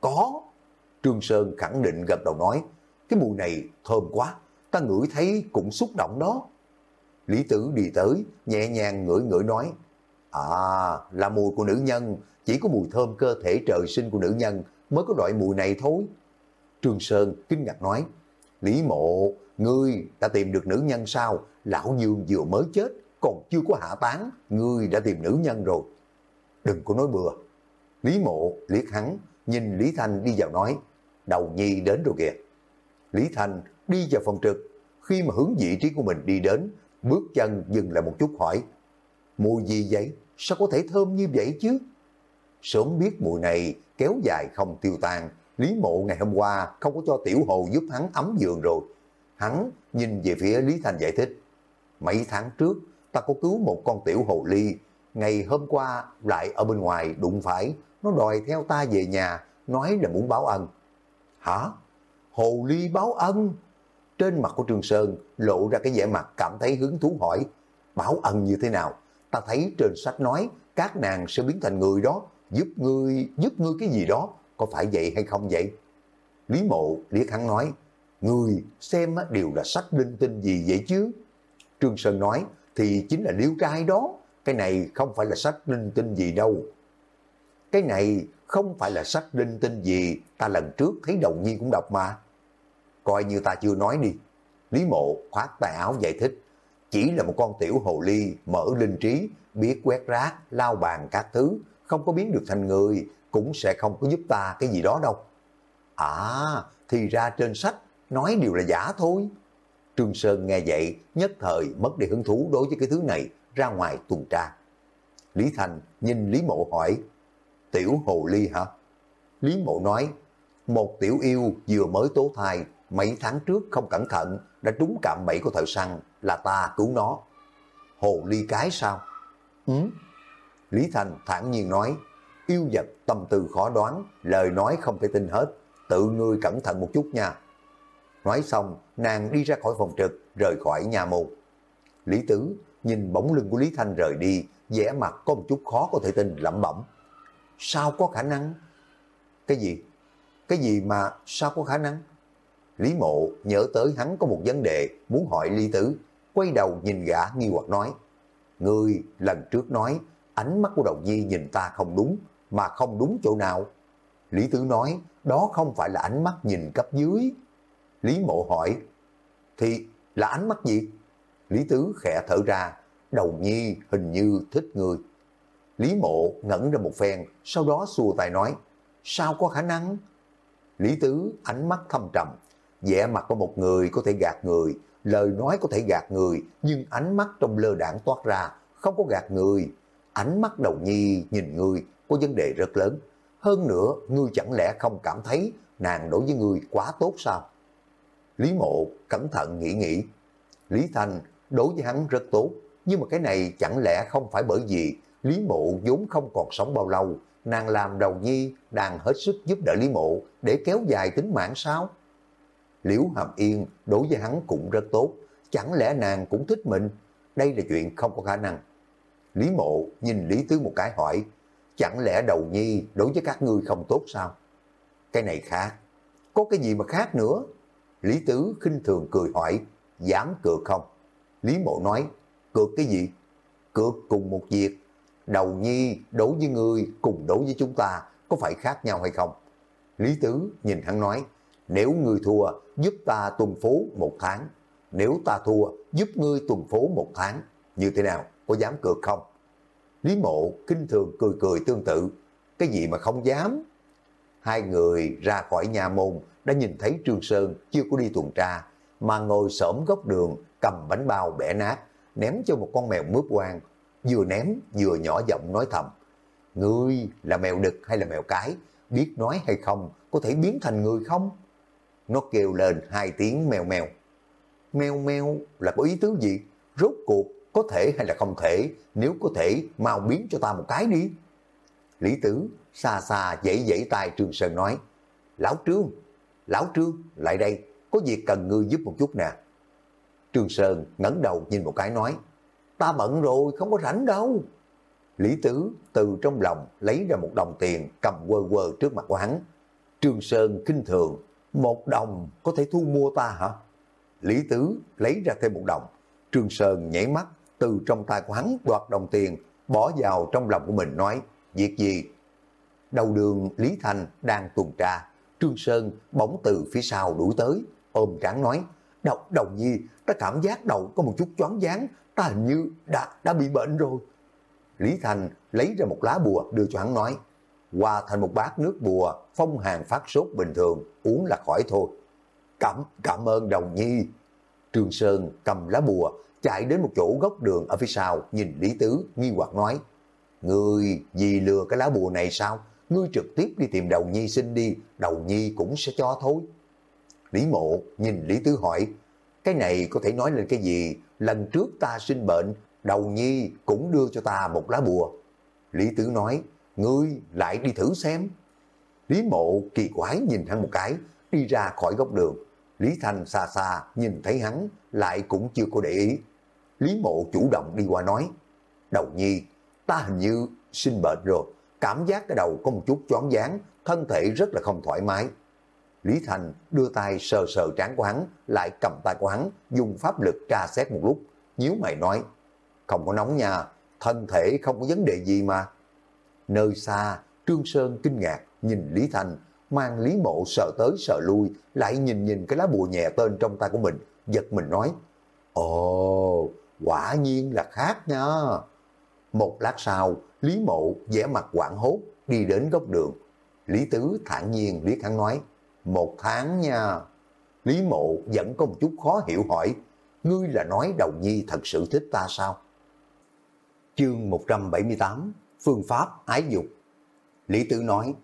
Có. Trương Sơn khẳng định gật đầu nói, cái mùi này thơm quá, ta ngửi thấy cũng xúc động đó. Lý Tử đi tới, nhẹ nhàng ngửi ngửi nói, À, là mùi của nữ nhân, chỉ có mùi thơm cơ thể trời sinh của nữ nhân mới có loại mùi này thôi. Trương Sơn kinh ngạc nói, Lý Mộ, ngươi đã tìm được nữ nhân sao? Lão Dương vừa mới chết, còn chưa có hạ tán, ngươi đã tìm nữ nhân rồi. Đừng có nói bừa. Lý mộ liếc hắn, nhìn Lý Thanh đi vào nói, đầu nhi đến rồi kìa. Lý Thanh đi vào phòng trực, khi mà hướng vị trí của mình đi đến, bước chân dừng lại một chút hỏi, mùi gì vậy? Sao có thể thơm như vậy chứ? Sớm biết mùi này kéo dài không tiêu tan, Lý Mộ ngày hôm qua không có cho Tiểu Hồ giúp hắn ấm giường rồi. Hắn nhìn về phía Lý Thành giải thích, mấy tháng trước ta có cứu một con Tiểu Hồ Ly, ngày hôm qua lại ở bên ngoài đụng phải, nó đòi theo ta về nhà, nói là muốn báo ân. Hả? Hồ Ly báo ân? Trên mặt của Trường Sơn lộ ra cái vẻ mặt cảm thấy hứng thú hỏi, báo ân như thế nào? Ta thấy trên sách nói các nàng sẽ biến thành người đó, giúp ngươi, giúp ngươi cái gì đó, có phải vậy hay không vậy? Lý mộ liếc hắn nói, người xem đều là sách linh tinh gì vậy chứ? Trương Sơn nói, thì chính là liêu trai đó, cái này không phải là sách linh tinh gì đâu. Cái này không phải là sách linh tinh gì, ta lần trước thấy đầu nhiên cũng đọc mà. Coi như ta chưa nói đi. Lý mộ khoát tay áo giải thích, chỉ là một con tiểu hồ ly mở linh trí, biết quét rác, lao bàn các thứ, không có biến được thành người, cũng sẽ không có giúp ta cái gì đó đâu. À, thì ra trên sách nói đều là giả thôi. Trương Sơn nghe vậy, nhất thời mất đi hứng thú đối với cái thứ này, ra ngoài tuần tra. Lý Thành nhìn Lý Mộ hỏi, tiểu hồ ly hả? Lý Mộ nói, một tiểu yêu vừa mới tố thai, mấy tháng trước không cẩn thận, đã trúng cạm bẫy của thợ săn, là ta cứu nó. Hồ ly cái sao? Ừ. Lý Thành thản nhiên nói, yêu vật tâm tư khó đoán, lời nói không thể tin hết, tự ngươi cẩn thận một chút nha. Nói xong, nàng đi ra khỏi phòng trực, rời khỏi nhà môn. Lý Tứ nhìn bóng lưng của Lý Thanh rời đi, vẻ mặt có một chút khó có thể tin lẩm bẩm. Sao có khả năng? Cái gì? Cái gì mà sao có khả năng? Lý Mộ nhớ tới hắn có một vấn đề muốn hỏi Lý Tứ, quay đầu nhìn gã nghi hoặc nói. Ngươi lần trước nói ánh mắt của đầu nhi nhìn ta không đúng, mà không đúng chỗ nào. Lý Tứ nói, đó không phải là ánh mắt nhìn cấp dưới. Lý Mộ hỏi, thì là ánh mắt gì? Lý Tứ khẽ thở ra, đầu nhi hình như thích người. Lý Mộ ngẩn ra một phen, sau đó xua tay nói, sao có khả năng? Lý Tứ ánh mắt thâm trầm, vẻ mặt của một người có thể gạt người, lời nói có thể gạt người, nhưng ánh mắt trong lơ đảng toát ra, không có gạt người. Ánh mắt đầu nhi nhìn người có vấn đề rất lớn. Hơn nữa, ngươi chẳng lẽ không cảm thấy nàng đối với ngươi quá tốt sao? Lý mộ cẩn thận nghĩ nghĩ. Lý Thanh đối với hắn rất tốt, nhưng mà cái này chẳng lẽ không phải bởi vì Lý mộ vốn không còn sống bao lâu, nàng làm đầu nhi đang hết sức giúp đỡ Lý mộ để kéo dài tính mạng sao? Liễu Hàm Yên đối với hắn cũng rất tốt, chẳng lẽ nàng cũng thích mình? Đây là chuyện không có khả năng. Lý mộ nhìn Lý Tứ một cái hỏi, chẳng lẽ đầu nhi đối với các ngươi không tốt sao? Cái này khác, có cái gì mà khác nữa? Lý Tứ khinh thường cười hỏi, dám cược không? Lý mộ nói, cược cái gì? Cược cùng một việc, đầu nhi đối với ngươi cùng đối với chúng ta có phải khác nhau hay không? Lý Tứ nhìn hắn nói, nếu ngươi thua, giúp ta tuần phố một tháng. Nếu ta thua, giúp ngươi tuần phố một tháng. Như thế nào? Có dám cược không? Lý mộ kinh thường cười cười tương tự. Cái gì mà không dám? Hai người ra khỏi nhà môn đã nhìn thấy Trương Sơn chưa có đi tuần tra, mà ngồi xổm góc đường cầm bánh bao bẻ nát, ném cho một con mèo mướp quan. Vừa ném vừa nhỏ giọng nói thầm. Ngươi là mèo đực hay là mèo cái? Biết nói hay không? Có thể biến thành người không? Nó kêu lên hai tiếng mèo mèo. Mèo mèo là có ý tứ gì? Rốt cuộc có thể hay là không thể? Nếu có thể, mau biến cho ta một cái đi. Lý Tử xa xa dãy dãy tay Trương Sơn nói. Lão Trương, Lão Trương, lại đây, có việc cần ngươi giúp một chút nè. Trương Sơn ngẩng đầu nhìn một cái nói. Ta bận rồi, không có rảnh đâu. Lý Tứ từ trong lòng lấy ra một đồng tiền cầm quơ quơ trước mặt của hắn. Trương Sơn kinh thường, một đồng có thể thu mua ta hả? Lý Tứ lấy ra thêm một đồng. Trương Sơn nhảy mắt từ trong tay của hắn đoạt đồng tiền, bỏ vào trong lòng của mình nói, việc gì? Đầu đường Lý Thành đang tuần tra, Trương Sơn bỗng từ phía sau đuổi tới, ôm tráng nói, Đầu, đầu nhi, ta cảm giác đầu có một chút choáng váng, ta hình như đã, đã bị bệnh rồi. Lý Thành lấy ra một lá bùa đưa cho hắn nói, hòa thành một bát nước bùa, phong hàng phát sốt bình thường, uống là khỏi thôi. Cảm, cảm ơn đồng nhi. Trương Sơn cầm lá bùa, chạy đến một chỗ góc đường ở phía sau, nhìn Lý Tứ, nghi hoặc nói, Người vì lừa cái lá bùa này sao? Ngươi trực tiếp đi tìm đầu nhi xin đi, đầu nhi cũng sẽ cho thôi. Lý mộ nhìn Lý Tứ hỏi, cái này có thể nói lên cái gì? Lần trước ta sinh bệnh, đầu nhi cũng đưa cho ta một lá bùa. Lý Tứ nói, ngươi lại đi thử xem. Lý mộ kỳ quái nhìn hắn một cái, đi ra khỏi góc đường. Lý Thành xa xa nhìn thấy hắn, lại cũng chưa có để ý. Lý mộ chủ động đi qua nói, đầu nhi, ta hình như sinh bệnh rồi, cảm giác cái đầu có một chút choáng váng, thân thể rất là không thoải mái. Lý Thành đưa tay sờ sờ trán của hắn, lại cầm tay của hắn, dùng pháp lực tra xét một lúc, nhíu mày nói, không có nóng nha, thân thể không có vấn đề gì mà. Nơi xa, Trương Sơn kinh ngạc, nhìn Lý Thành, mang Lý Mộ sợ tới sợ lui, lại nhìn nhìn cái lá bùa nhẹ tên trong tay của mình, giật mình nói, Ồ, quả nhiên là khác nha. Một lát sau, Lý Mộ vẻ mặt quảng hốt, đi đến góc đường. Lý Tứ thản nhiên liếc hắn nói, một tháng nha. Lý Mộ vẫn có một chút khó hiểu hỏi, ngươi là nói đầu nhi thật sự thích ta sao? Chương 178, Phương pháp ái dục. Lý tứ nói,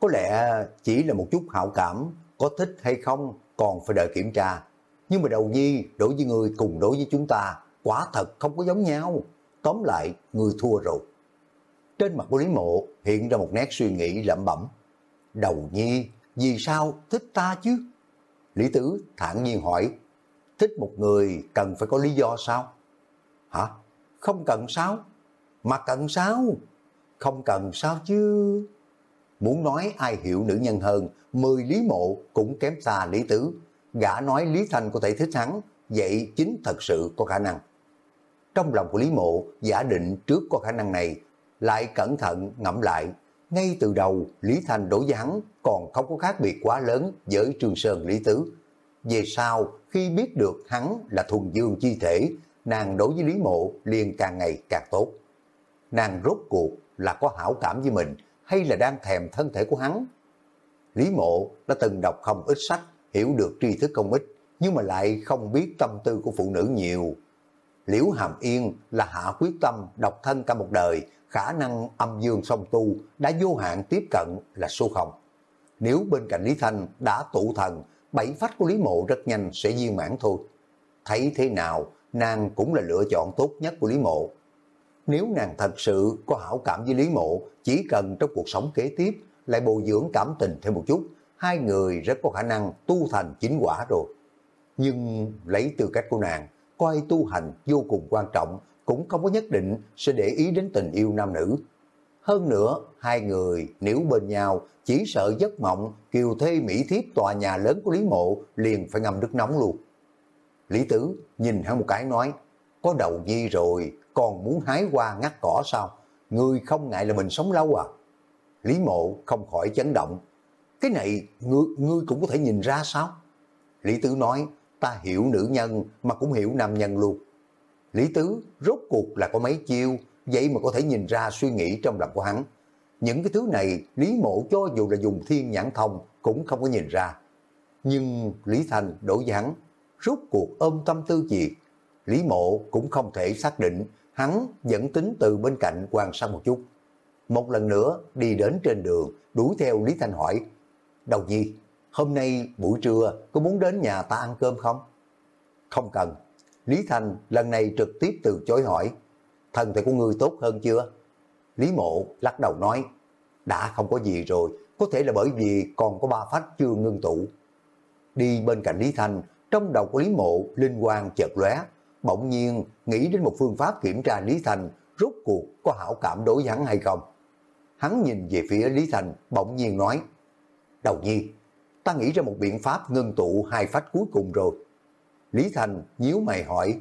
có lẽ chỉ là một chút hảo cảm, có thích hay không còn phải đợi kiểm tra. Nhưng mà đầu nhi đối với người cùng đối với chúng ta, quả thật không có giống nhau. Tóm lại, người thua rồi. Trên mặt của Lý Mộ hiện ra một nét suy nghĩ lẩm bẩm. Đầu nhi, vì sao thích ta chứ? Lý Tử thản nhiên hỏi, thích một người cần phải có lý do sao? Hả? Không cần sao? Mà cần sao? Không cần sao chứ? Muốn nói ai hiểu nữ nhân hơn, mười Lý Mộ cũng kém xa Lý Tử. Gã nói Lý Thành có thể thích hắn, vậy chính thật sự có khả năng. Trong lòng của Lý Mộ giả định trước có khả năng này, lại cẩn thận ngẫm lại. Ngay từ đầu, Lý Thành đối với hắn còn không có khác biệt quá lớn với Trương Sơn Lý Tứ. Về sau, khi biết được hắn là thuần dương chi thể, nàng đối với Lý Mộ liền càng ngày càng tốt. Nàng rốt cuộc là có hảo cảm với mình hay là đang thèm thân thể của hắn? Lý Mộ đã từng đọc không ít sách, hiểu được tri thức không ít, nhưng mà lại không biết tâm tư của phụ nữ nhiều. Liễu Hàm Yên là hạ quyết tâm độc thân cả một đời, khả năng âm dương song tu đã vô hạn tiếp cận là số không. Nếu bên cạnh Lý Thanh đã tụ thần, bảy phách của Lý Mộ rất nhanh sẽ viên mãn thôi. Thấy thế nào, nàng cũng là lựa chọn tốt nhất của Lý Mộ. Nếu nàng thật sự có hảo cảm với Lý Mộ, chỉ cần trong cuộc sống kế tiếp lại bồi dưỡng cảm tình thêm một chút, hai người rất có khả năng tu thành chính quả rồi. Nhưng lấy tư cách của nàng, coi tu hành vô cùng quan trọng, cũng không có nhất định sẽ để ý đến tình yêu nam nữ. Hơn nữa, hai người nếu bên nhau chỉ sợ giấc mộng kiều thê mỹ thiếp tòa nhà lớn của Lý Mộ liền phải ngâm nước nóng luôn. Lý Tử nhìn hắn một cái nói, có đầu nhi rồi, còn muốn hái hoa ngắt cỏ sao? Ngươi không ngại là mình sống lâu à? Lý Mộ không khỏi chấn động. Cái này ngươi, ngươi cũng có thể nhìn ra sao? Lý Tử nói, ta hiểu nữ nhân mà cũng hiểu nam nhân luôn. Lý Tứ rốt cuộc là có mấy chiêu, vậy mà có thể nhìn ra suy nghĩ trong lòng của hắn. Những cái thứ này Lý Mộ cho dù là dùng thiên nhãn thông cũng không có nhìn ra. Nhưng Lý Thành đổi với hắn, rốt cuộc ôm tâm tư gì? Lý Mộ cũng không thể xác định, hắn vẫn tính từ bên cạnh quan sát một chút. Một lần nữa đi đến trên đường, đuổi theo Lý Thanh hỏi, Đầu nhi, hôm nay buổi trưa có muốn đến nhà ta ăn cơm không? Không cần. Lý Thanh lần này trực tiếp từ chối hỏi, thân thể của ngươi tốt hơn chưa? Lý Mộ lắc đầu nói, đã không có gì rồi, có thể là bởi vì còn có ba phách chưa ngưng tụ. Đi bên cạnh Lý Thanh, trong đầu của Lý Mộ linh quang chợt lóe, bỗng nhiên nghĩ đến một phương pháp kiểm tra Lý Thanh rốt cuộc có hảo cảm đối với hắn hay không. Hắn nhìn về phía Lý Thanh bỗng nhiên nói, đầu nhi, ta nghĩ ra một biện pháp ngưng tụ hai phách cuối cùng rồi. Lý Thành nhíu mày hỏi,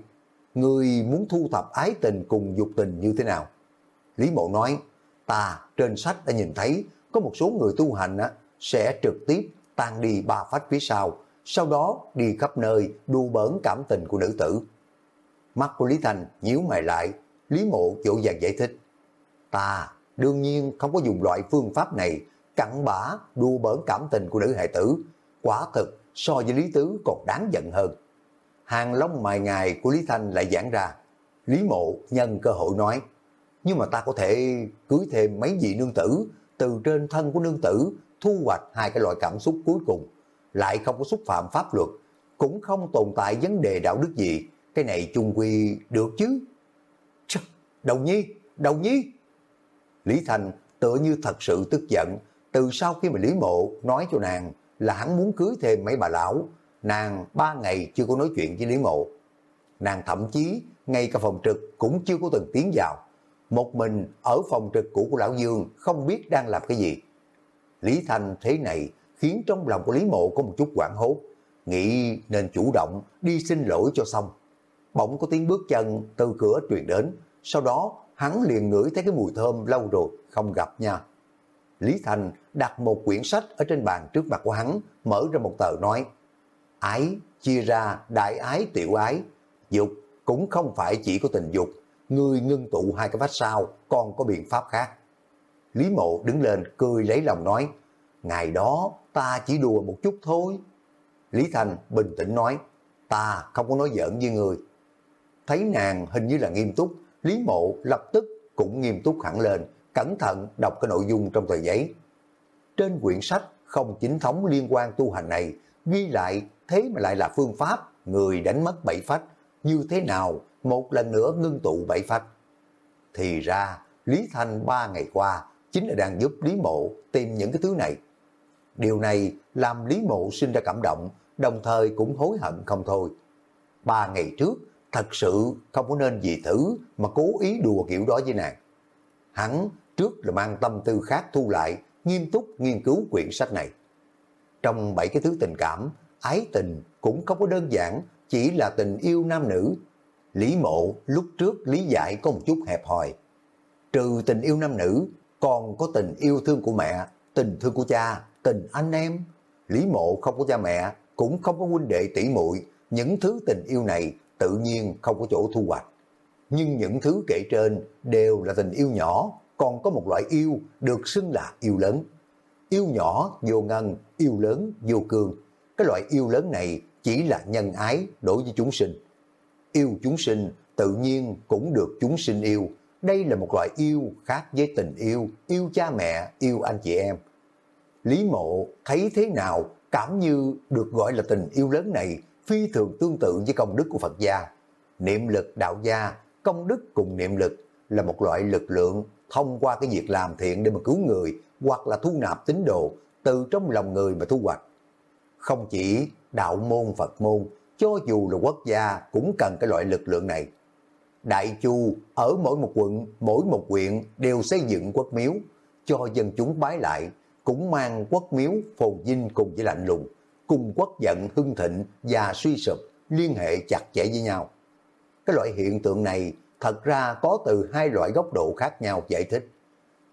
người muốn thu thập ái tình cùng dục tình như thế nào? Lý Mộ nói, ta trên sách đã nhìn thấy có một số người tu hành á, sẽ trực tiếp tan đi ba phách phía sau, sau đó đi khắp nơi đu bỡn cảm tình của nữ tử. Mắt của Lý Thành nhíu mày lại, Lý Mộ dỗ dàng giải thích. Ta đương nhiên không có dùng loại phương pháp này cặn bã đua bỡn cảm tình của nữ hài tử. Quả thực so với Lý Tứ còn đáng giận hơn. Hàng lông mài ngài của Lý Thanh lại giãn ra. Lý Mộ nhân cơ hội nói, nhưng mà ta có thể cưới thêm mấy vị nương tử, từ trên thân của nương tử thu hoạch hai cái loại cảm xúc cuối cùng, lại không có xúc phạm pháp luật, cũng không tồn tại vấn đề đạo đức gì, cái này chung quy được chứ. Chắc đầu nhi, đầu nhi. Lý Thành tựa như thật sự tức giận, từ sau khi mà Lý Mộ nói cho nàng là hắn muốn cưới thêm mấy bà lão, nàng ba ngày chưa có nói chuyện với Lý Mộ. Nàng thậm chí ngay cả phòng trực cũng chưa có từng tiến vào. Một mình ở phòng trực cũ của Lão Dương không biết đang làm cái gì. Lý Thanh thế này khiến trong lòng của Lý Mộ có một chút quảng hốt, nghĩ nên chủ động đi xin lỗi cho xong. Bỗng có tiếng bước chân từ cửa truyền đến, sau đó hắn liền ngửi thấy cái mùi thơm lâu rồi không gặp nha. Lý Thành đặt một quyển sách ở trên bàn trước mặt của hắn, mở ra một tờ nói, ái chia ra đại ái tiểu ái, dục cũng không phải chỉ có tình dục, người ngưng tụ hai cái vách sao còn có biện pháp khác. Lý Mộ đứng lên cười lấy lòng nói, ngày đó ta chỉ đùa một chút thôi. Lý Thành bình tĩnh nói, ta không có nói giỡn với người. Thấy nàng hình như là nghiêm túc, Lý Mộ lập tức cũng nghiêm túc hẳn lên, cẩn thận đọc cái nội dung trong tờ giấy. Trên quyển sách không chính thống liên quan tu hành này, ghi lại thế mà lại là phương pháp người đánh mất bảy phách, như thế nào một lần nữa ngưng tụ bảy phách. Thì ra, Lý Thanh ba ngày qua chính là đang giúp Lý Mộ tìm những cái thứ này. Điều này làm Lý Mộ sinh ra cảm động, đồng thời cũng hối hận không thôi. Ba ngày trước, thật sự không có nên gì thử mà cố ý đùa kiểu đó với nàng. Hắn trước là mang tâm tư khác thu lại, nghiêm túc nghiên cứu quyển sách này. Trong bảy cái thứ tình cảm, ái tình cũng không có đơn giản, chỉ là tình yêu nam nữ. Lý mộ lúc trước lý giải có một chút hẹp hòi. Trừ tình yêu nam nữ, còn có tình yêu thương của mẹ, tình thương của cha, tình anh em. Lý mộ không có cha mẹ, cũng không có huynh đệ tỷ muội những thứ tình yêu này tự nhiên không có chỗ thu hoạch. Nhưng những thứ kể trên đều là tình yêu nhỏ, còn có một loại yêu được xưng là yêu lớn. Yêu nhỏ vô ngân, yêu lớn vô cương. Cái loại yêu lớn này chỉ là nhân ái đối với chúng sinh. Yêu chúng sinh tự nhiên cũng được chúng sinh yêu. Đây là một loại yêu khác với tình yêu, yêu cha mẹ, yêu anh chị em. Lý mộ thấy thế nào cảm như được gọi là tình yêu lớn này phi thường tương tự với công đức của Phật gia. Niệm lực đạo gia, công đức cùng niệm lực là một loại lực lượng thông qua cái việc làm thiện để mà cứu người hoặc là thu nạp tín đồ từ trong lòng người mà thu hoạch. Không chỉ đạo môn Phật môn, cho dù là quốc gia cũng cần cái loại lực lượng này. Đại Chu ở mỗi một quận, mỗi một huyện đều xây dựng quốc miếu, cho dân chúng bái lại, cũng mang quốc miếu phồn vinh cùng với lạnh lùng, cùng quốc giận hưng thịnh và suy sụp, liên hệ chặt chẽ với nhau. Cái loại hiện tượng này thật ra có từ hai loại góc độ khác nhau giải thích.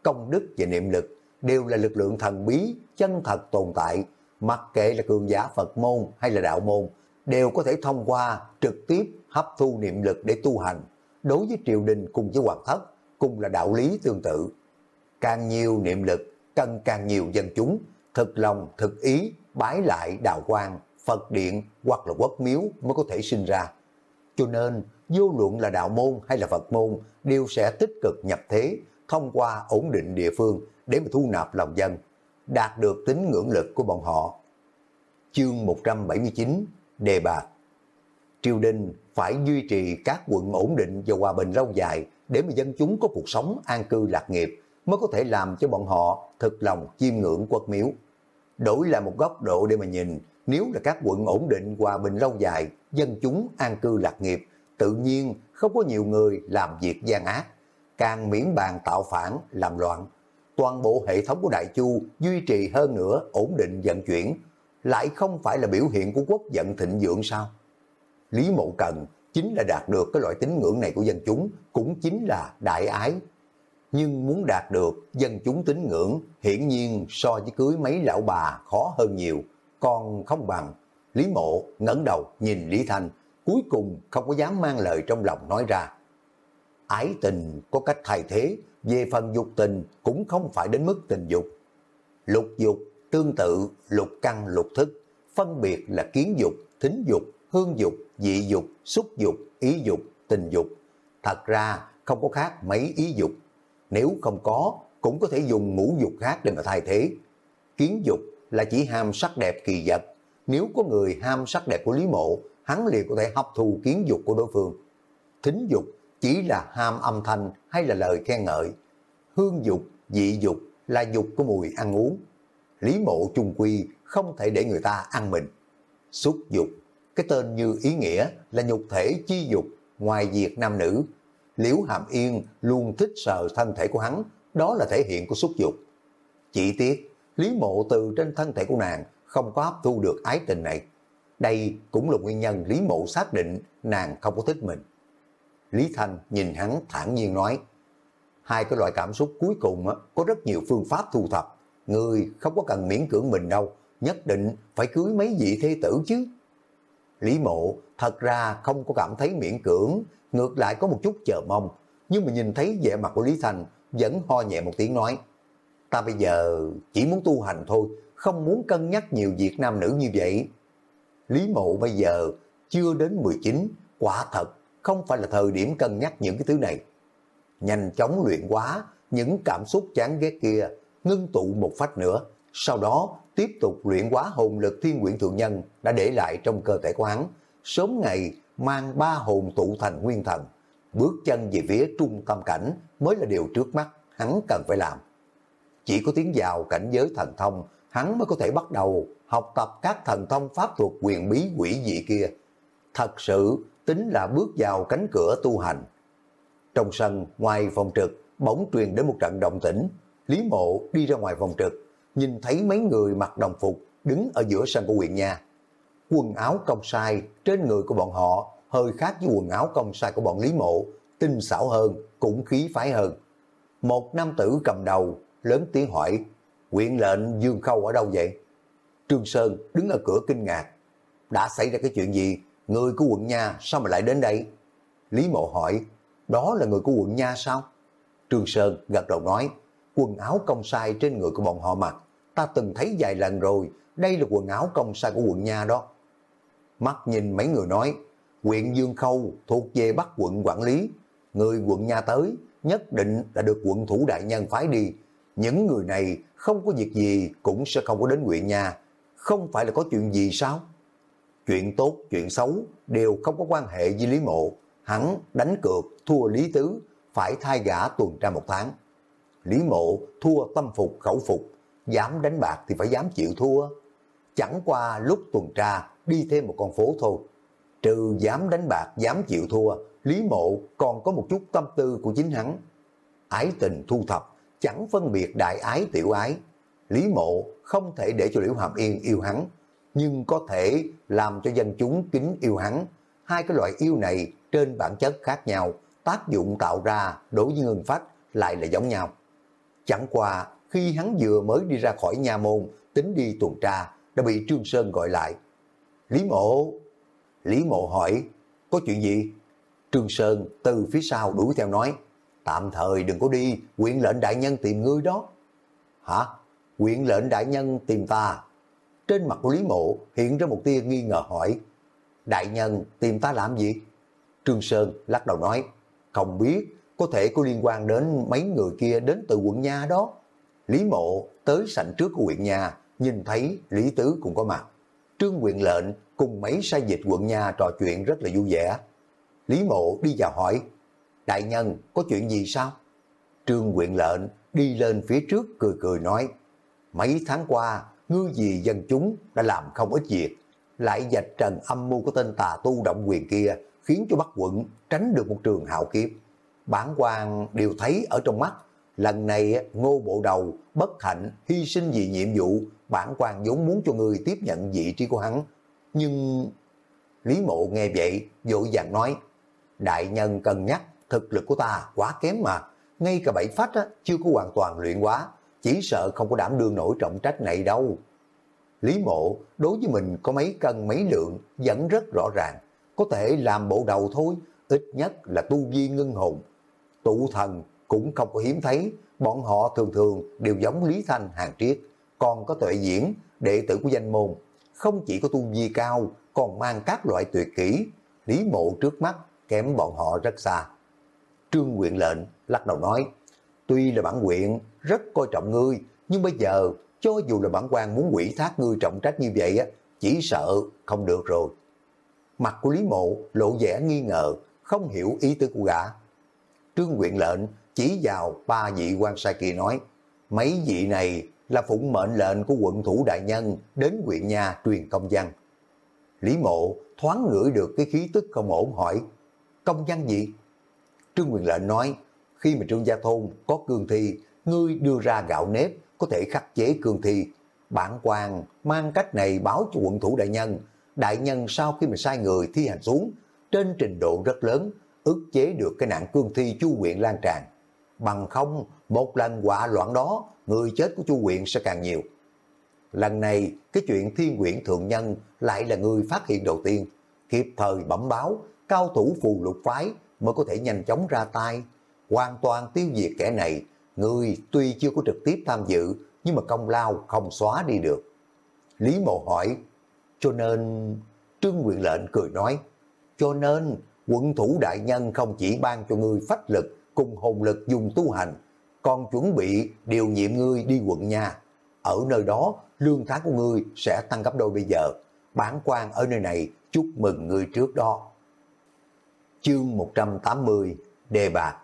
Công đức và niệm lực đều là lực lượng thần bí, chân thật tồn tại, mặc kệ là cường giả Phật môn hay là đạo môn, đều có thể thông qua trực tiếp hấp thu niệm lực để tu hành. Đối với triều đình cùng với hoàng thất, cùng là đạo lý tương tự. Càng nhiều niệm lực, cần càng nhiều dân chúng, thực lòng, thực ý, bái lại đạo quan, Phật điện hoặc là quốc miếu mới có thể sinh ra. Cho nên, vô luận là đạo môn hay là Phật môn đều sẽ tích cực nhập thế thông qua ổn định địa phương để mà thu nạp lòng dân, đạt được tính ngưỡng lực của bọn họ. Chương 179 Đề bạc Triều đình phải duy trì các quận ổn định và hòa bình lâu dài để mà dân chúng có cuộc sống an cư lạc nghiệp mới có thể làm cho bọn họ thực lòng chiêm ngưỡng quốc miếu. Đổi là một góc độ để mà nhìn, nếu là các quận ổn định hòa bình lâu dài, dân chúng an cư lạc nghiệp, tự nhiên không có nhiều người làm việc gian ác, càng miễn bàn tạo phản, làm loạn. Toàn bộ hệ thống của Đại Chu duy trì hơn nữa ổn định vận chuyển, lại không phải là biểu hiện của quốc vận thịnh vượng sao? Lý Mộ Cần chính là đạt được cái loại tín ngưỡng này của dân chúng, cũng chính là đại ái. Nhưng muốn đạt được dân chúng tín ngưỡng hiển nhiên so với cưới mấy lão bà khó hơn nhiều, còn không bằng. Lý Mộ ngẩng đầu nhìn Lý Thanh, cuối cùng không có dám mang lời trong lòng nói ra. Ái tình có cách thay thế, về phần dục tình cũng không phải đến mức tình dục. Lục dục tương tự lục căn lục thức, phân biệt là kiến dục, thính dục, hương dục, dị dục, xúc dục, ý dục, tình dục. Thật ra không có khác mấy ý dục. Nếu không có, cũng có thể dùng ngũ dục khác để mà thay thế. Kiến dục là chỉ ham sắc đẹp kỳ vật. Nếu có người ham sắc đẹp của Lý Mộ, hắn liền có thể hấp thu kiến dục của đối phương. Thính dục chỉ là ham âm thanh hay là lời khen ngợi. Hương dục, dị dục là dục của mùi ăn uống. Lý Mộ trung quy không thể để người ta ăn mình. Xúc dục, cái tên như ý nghĩa là nhục thể chi dục ngoài việc nam nữ. Liễu Hàm Yên luôn thích sờ thân thể của hắn, đó là thể hiện của xúc dục. Chỉ tiếc, Lý Mộ từ trên thân thể của nàng không có hấp thu được ái tình này. Đây cũng là nguyên nhân Lý Mộ xác định nàng không có thích mình. Lý Thanh nhìn hắn thản nhiên nói, hai cái loại cảm xúc cuối cùng có rất nhiều phương pháp thu thập. Người không có cần miễn cưỡng mình đâu, nhất định phải cưới mấy vị thê tử chứ. Lý Mộ thật ra không có cảm thấy miễn cưỡng, ngược lại có một chút chờ mong. Nhưng mà nhìn thấy vẻ mặt của Lý Thành vẫn ho nhẹ một tiếng nói, ta bây giờ chỉ muốn tu hành thôi, không muốn cân nhắc nhiều việc nam nữ như vậy. Lý Mộ bây giờ chưa đến 19, quả thật không phải là thời điểm cân nhắc những cái thứ này. Nhanh chóng luyện quá, những cảm xúc chán ghét kia, ngưng tụ một phách nữa, sau đó tiếp tục luyện quá hồn lực thiên quyển thượng nhân đã để lại trong cơ thể của hắn, sớm ngày mang ba hồn tụ thành nguyên thần, bước chân về phía trung tâm cảnh mới là điều trước mắt hắn cần phải làm. Chỉ có tiến vào cảnh giới thần thông, hắn mới có thể bắt đầu học tập các thần thông pháp thuật quyền bí quỷ dị kia. Thật sự tính là bước vào cánh cửa tu hành. Trong sân, ngoài phòng trực, bỗng truyền đến một trận động tĩnh. Lý mộ đi ra ngoài phòng trực, nhìn thấy mấy người mặc đồng phục đứng ở giữa sân của huyện nhà. Quần áo công sai trên người của bọn họ hơi khác với quần áo công sai của bọn Lý Mộ, tinh xảo hơn, cũng khí phái hơn. Một nam tử cầm đầu, lớn tiếng hỏi, quyện lệnh Dương Khâu ở đâu vậy? Trương Sơn đứng ở cửa kinh ngạc. Đã xảy ra cái chuyện gì? Người của quận nhà sao mà lại đến đây? Lý Mộ hỏi, đó là người của quận Nha sao? Trương Sơn gật đầu nói, quần áo công sai trên người của bọn họ mặc. Ta từng thấy vài lần rồi, đây là quần áo công sai của quận Nha đó. Mắt nhìn mấy người nói, huyện Dương Khâu thuộc về Bắc quận quản lý. Người quận Nha tới, nhất định là được quận thủ đại nhân phái đi. Những người này không có việc gì cũng sẽ không có đến huyện nhà Không phải là có chuyện gì sao? Chuyện tốt, chuyện xấu đều không có quan hệ với Lý Mộ. Hắn đánh cược, thua Lý Tứ, phải thay gã tuần tra một tháng. Lý Mộ thua tâm phục khẩu phục, dám đánh bạc thì phải dám chịu thua. Chẳng qua lúc tuần tra đi thêm một con phố thôi. Trừ dám đánh bạc, dám chịu thua, Lý Mộ còn có một chút tâm tư của chính hắn. Ái tình thu thập, chẳng phân biệt đại ái tiểu ái. Lý Mộ không thể để cho Liễu Hàm Yên yêu hắn, nhưng có thể làm cho dân chúng kính yêu hắn. Hai cái loại yêu này trên bản chất khác nhau, tác dụng tạo ra đối với ngân phách lại là giống nhau. Chẳng qua khi hắn vừa mới đi ra khỏi nhà môn, tính đi tuần tra, đã bị Trương Sơn gọi lại. Lý Mộ, Lý Mộ hỏi, có chuyện gì? Trương Sơn từ phía sau đuổi theo nói, tạm thời đừng có đi, quyện lệnh đại nhân tìm ngươi đó. Hả? Quyện lệnh đại nhân tìm ta? Trên mặt của Lý Mộ hiện ra một tia nghi ngờ hỏi, đại nhân tìm ta làm gì? Trương Sơn lắc đầu nói, không biết, có thể có liên quan đến mấy người kia đến từ quận Nha đó. Lý Mộ tới sảnh trước của huyện Nha, nhìn thấy Lý Tứ cũng có mặt. Trương quyền lệnh cùng mấy sai dịch quận Nha trò chuyện rất là vui vẻ. Lý Mộ đi vào hỏi, đại nhân có chuyện gì sao? Trương quyền lệnh đi lên phía trước cười cười nói, mấy tháng qua ngư gì dân chúng đã làm không ít việc, lại dạch trần âm mưu của tên tà tu động quyền kia khiến cho Bắc quận tránh được một trường hào kiếp. Bản quan đều thấy ở trong mắt, lần này ngô bộ đầu bất hạnh hy sinh vì nhiệm vụ, bản quan vốn muốn cho người tiếp nhận vị trí của hắn. Nhưng Lý Mộ nghe vậy, vội vàng nói, đại nhân cân nhắc thực lực của ta quá kém mà, ngay cả bảy phách á, chưa có hoàn toàn luyện quá, chỉ sợ không có đảm đương nổi trọng trách này đâu. Lý mộ đối với mình có mấy cân mấy lượng vẫn rất rõ ràng, có thể làm bộ đầu thôi, ít nhất là tu vi ngưng hồn. Tụ thần cũng không có hiếm thấy, bọn họ thường thường đều giống Lý Thanh hàng triết, còn có tuệ diễn, đệ tử của danh môn, không chỉ có tu vi cao, còn mang các loại tuyệt kỹ, Lý mộ trước mắt kém bọn họ rất xa. Trương Quyện lệnh lắc đầu nói, tuy là bản quyện rất coi trọng ngươi, nhưng bây giờ cho dù là bản quan muốn quỷ thác ngươi trọng trách như vậy á, chỉ sợ không được rồi. Mặt của Lý Mộ lộ vẻ nghi ngờ, không hiểu ý tứ của gã. Trương Quyện lệnh chỉ vào ba vị quan sai kỳ nói, mấy vị này là phụng mệnh lệnh của quận thủ đại nhân đến quyện nhà truyền công văn. Lý Mộ thoáng ngửi được cái khí tức không ổn hỏi, công văn gì? Trương Quyền lệnh nói, khi mà Trương Gia Thôn có cương thi, ngươi đưa ra gạo nếp có thể khắc chế cương thi. Bản quan mang cách này báo cho quận thủ đại nhân. Đại nhân sau khi mà sai người thi hành xuống, trên trình độ rất lớn, ức chế được cái nạn cương thi chu quyện lan tràn. Bằng không, một lần quả loạn đó, người chết của chu quyện sẽ càng nhiều. Lần này, cái chuyện thiên quyển thượng nhân lại là người phát hiện đầu tiên, kịp thời bẩm báo, cao thủ phù lục phái mới có thể nhanh chóng ra tay, hoàn toàn tiêu diệt kẻ này. Người tuy chưa có trực tiếp tham dự, nhưng mà công lao không xóa đi được. Lý Mộ hỏi, cho nên Trương Quyền lệnh cười nói, cho nên quận thủ đại nhân không chỉ ban cho ngươi phách lực cùng hồn lực dùng tu hành, còn chuẩn bị điều nhiệm ngươi đi quận nha. Ở nơi đó, lương tháng của ngươi sẽ tăng gấp đôi bây giờ. Bản quan ở nơi này chúc mừng ngươi trước đó. Chương 180 Đề bạc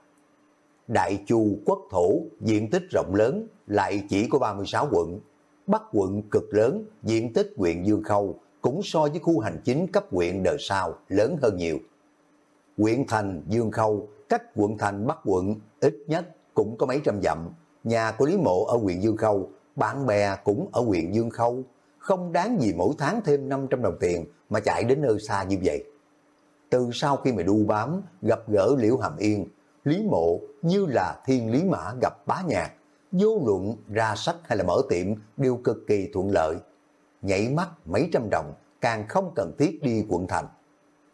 Đại Chu quốc thổ diện tích rộng lớn lại chỉ có 36 quận. Bắc quận cực lớn, diện tích huyện Dương Khâu cũng so với khu hành chính cấp huyện đời sau lớn hơn nhiều. Huyện thành Dương Khâu cách quận thành Bắc quận ít nhất cũng có mấy trăm dặm. Nhà của Lý Mộ ở huyện Dương Khâu, bạn bè cũng ở huyện Dương Khâu. Không đáng gì mỗi tháng thêm 500 đồng tiền mà chạy đến nơi xa như vậy. Từ sau khi mà đu bám, gặp gỡ Liễu Hàm Yên, Lý Mộ như là thiên lý mã gặp bá nhạc, vô luận ra sách hay là mở tiệm đều cực kỳ thuận lợi. Nhảy mắt mấy trăm đồng, càng không cần thiết đi quận thành.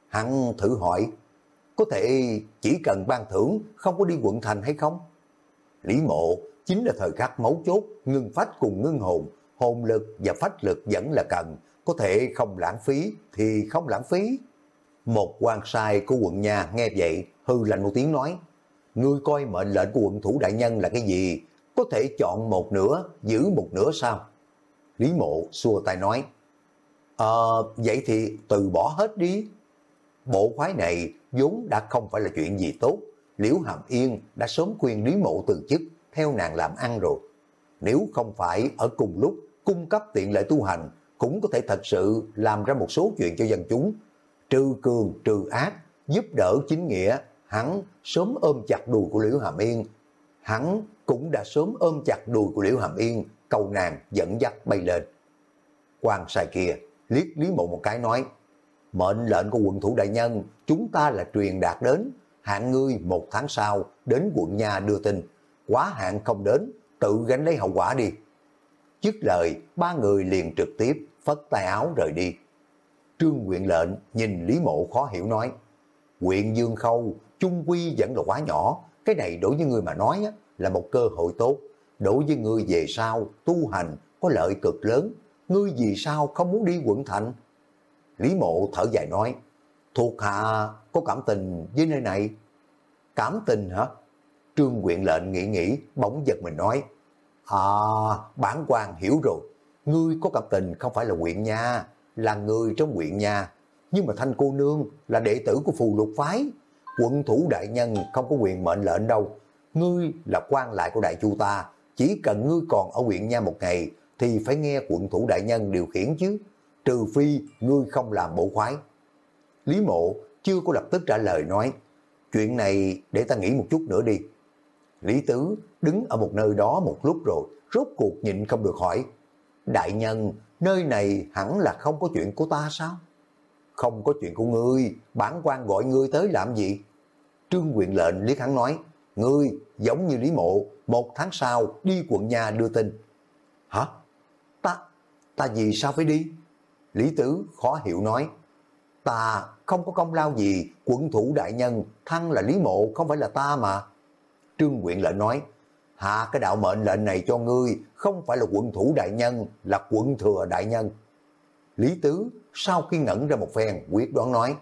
Hắn thử hỏi, có thể chỉ cần ban thưởng không có đi quận thành hay không? Lý Mộ chính là thời khắc mấu chốt, ngưng phách cùng ngưng hồn, hồn lực và phách lực vẫn là cần, có thể không lãng phí thì không lãng phí. Một quan sai của quận nhà nghe vậy, hư lạnh một tiếng nói, ngươi coi mệnh lệnh của quận thủ đại nhân là cái gì, có thể chọn một nửa, giữ một nửa sao? Lý mộ xua tay nói, Ờ, vậy thì từ bỏ hết đi. Bộ khoái này vốn đã không phải là chuyện gì tốt. Liễu Hàm Yên đã sớm khuyên Lý Mộ từ chức, theo nàng làm ăn rồi. Nếu không phải ở cùng lúc cung cấp tiện lợi tu hành, cũng có thể thật sự làm ra một số chuyện cho dân chúng. Trừ cường, trừ ác, giúp đỡ chính nghĩa, hắn sớm ôm chặt đùi của Liễu Hàm Yên. Hắn cũng đã sớm ôm chặt đùi của Liễu Hàm Yên, cầu nàng dẫn dắt bay lên. quan sai kia, liếc Lý Mộ một cái nói, mệnh lệnh của quận thủ đại nhân, chúng ta là truyền đạt đến, hạn ngươi một tháng sau đến quận nhà đưa tin, quá hạn không đến, tự gánh lấy hậu quả đi. Dứt lời, ba người liền trực tiếp phất tay áo rời đi. Trương quyện lệnh nhìn Lý Mộ khó hiểu nói, quyện Dương Khâu, chung quy vẫn là quá nhỏ, cái này đối với người mà nói á, là một cơ hội tốt, đối với người về sau, tu hành có lợi cực lớn, ngươi vì sao không muốn đi quận thành? Lý mộ thở dài nói, thuộc hạ có cảm tình với nơi này. Cảm tình hả? Trương quyện lệnh nghĩ nghĩ, bỗng giật mình nói, À, bản quan hiểu rồi, ngươi có cảm tình không phải là quyện nha, là người trong quyện nha, nhưng mà thanh cô nương là đệ tử của phù lục phái, quận thủ đại nhân không có quyền mệnh lệnh đâu, ngươi là quan lại của đại chu ta, chỉ cần ngươi còn ở huyện nha một ngày thì phải nghe quận thủ đại nhân điều khiển chứ, trừ phi ngươi không làm bộ khoái. Lý mộ chưa có lập tức trả lời nói, chuyện này để ta nghĩ một chút nữa đi. Lý Tứ đứng ở một nơi đó một lúc rồi, rốt cuộc nhịn không được hỏi, đại nhân, nơi này hẳn là không có chuyện của ta sao? Không có chuyện của ngươi, bản quan gọi ngươi tới làm gì? Trương quyền lệnh liếc hắn nói, ngươi giống như Lý Mộ, một tháng sau đi quận nhà đưa tin. Hả? Ta, ta vì sao phải đi? Lý Tứ khó hiểu nói, ta không có công lao gì, quận thủ đại nhân, thăng là Lý Mộ, không phải là ta mà. Trương Quyện lệnh nói, hạ cái đạo mệnh lệnh này cho ngươi, không phải là quận thủ đại nhân, là quận thừa đại nhân. Lý Tứ sau khi ngẩn ra một phen quyết đoán nói,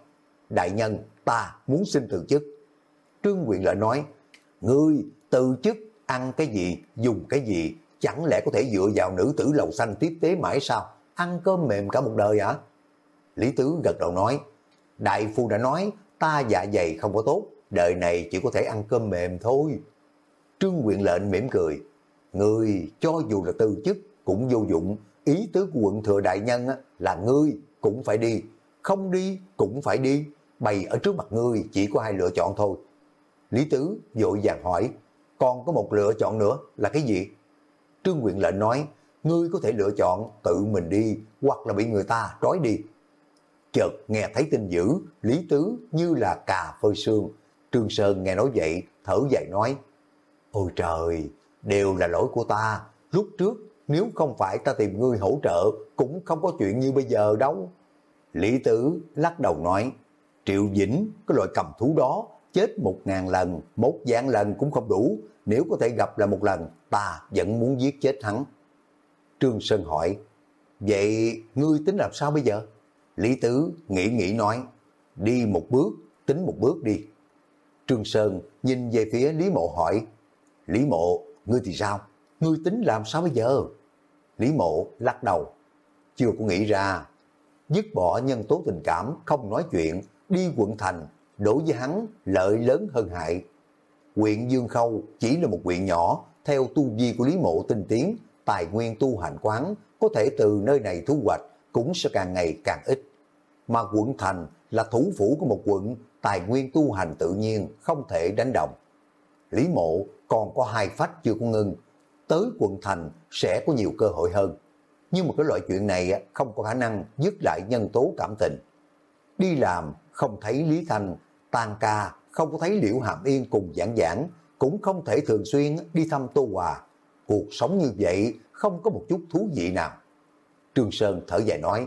đại nhân ta muốn xin từ chức. Trương Quyền lại nói, ngươi từ chức ăn cái gì, dùng cái gì, chẳng lẽ có thể dựa vào nữ tử lầu xanh tiếp tế mãi sao? Ăn cơm mềm cả một đời hả? Lý Tứ gật đầu nói, đại phu đã nói ta dạ dày không có tốt, đời này chỉ có thể ăn cơm mềm thôi. Trương Quyền lệnh mỉm cười, ngươi cho dù là từ chức cũng vô dụng, ý tứ của quận thừa đại nhân là ngươi cũng phải đi, không đi cũng phải đi, bày ở trước mặt ngươi chỉ có hai lựa chọn thôi. Lý Tứ vội vàng hỏi, còn có một lựa chọn nữa là cái gì? Trương Quyện lệnh nói, ngươi có thể lựa chọn tự mình đi hoặc là bị người ta trói đi. Chợt nghe thấy tin dữ, Lý Tứ như là cà phơi xương. Trương Sơn nghe nói vậy, thở dài nói, Ôi trời, đều là lỗi của ta, lúc trước nếu không phải ta tìm ngươi hỗ trợ cũng không có chuyện như bây giờ đâu. Lý Tử lắc đầu nói, Triệu Vĩnh, cái loại cầm thú đó, chết một ngàn lần, một dạng lần cũng không đủ, nếu có thể gặp lại một lần, ta vẫn muốn giết chết hắn. Trương Sơn hỏi, vậy ngươi tính làm sao bây giờ? Lý Tứ nghĩ nghĩ nói, đi một bước, tính một bước đi. Trương Sơn nhìn về phía Lý Mộ hỏi, Lý Mộ, ngươi thì sao? Ngươi tính làm sao bây giờ? Lý Mộ lắc đầu, chưa có nghĩ ra. Dứt bỏ nhân tố tình cảm, không nói chuyện, đi quận thành, đối với hắn lợi lớn hơn hại. Quyện Dương Khâu chỉ là một quyện nhỏ, theo tu vi của Lý Mộ tinh tiến, tài nguyên tu hành quán có thể từ nơi này thu hoạch cũng sẽ càng ngày càng ít. Mà quận thành là thủ phủ của một quận, tài nguyên tu hành tự nhiên không thể đánh động. Lý Mộ còn có hai phách chưa có ngưng, tới quận thành sẽ có nhiều cơ hội hơn. Nhưng mà cái loại chuyện này không có khả năng dứt lại nhân tố cảm tình. Đi làm không thấy Lý Thanh, tan ca không có thấy Liễu Hàm Yên cùng giảng giảng, cũng không thể thường xuyên đi thăm Tô Hòa. Cuộc sống như vậy không có một chút thú vị nào. Trương Sơn thở dài nói,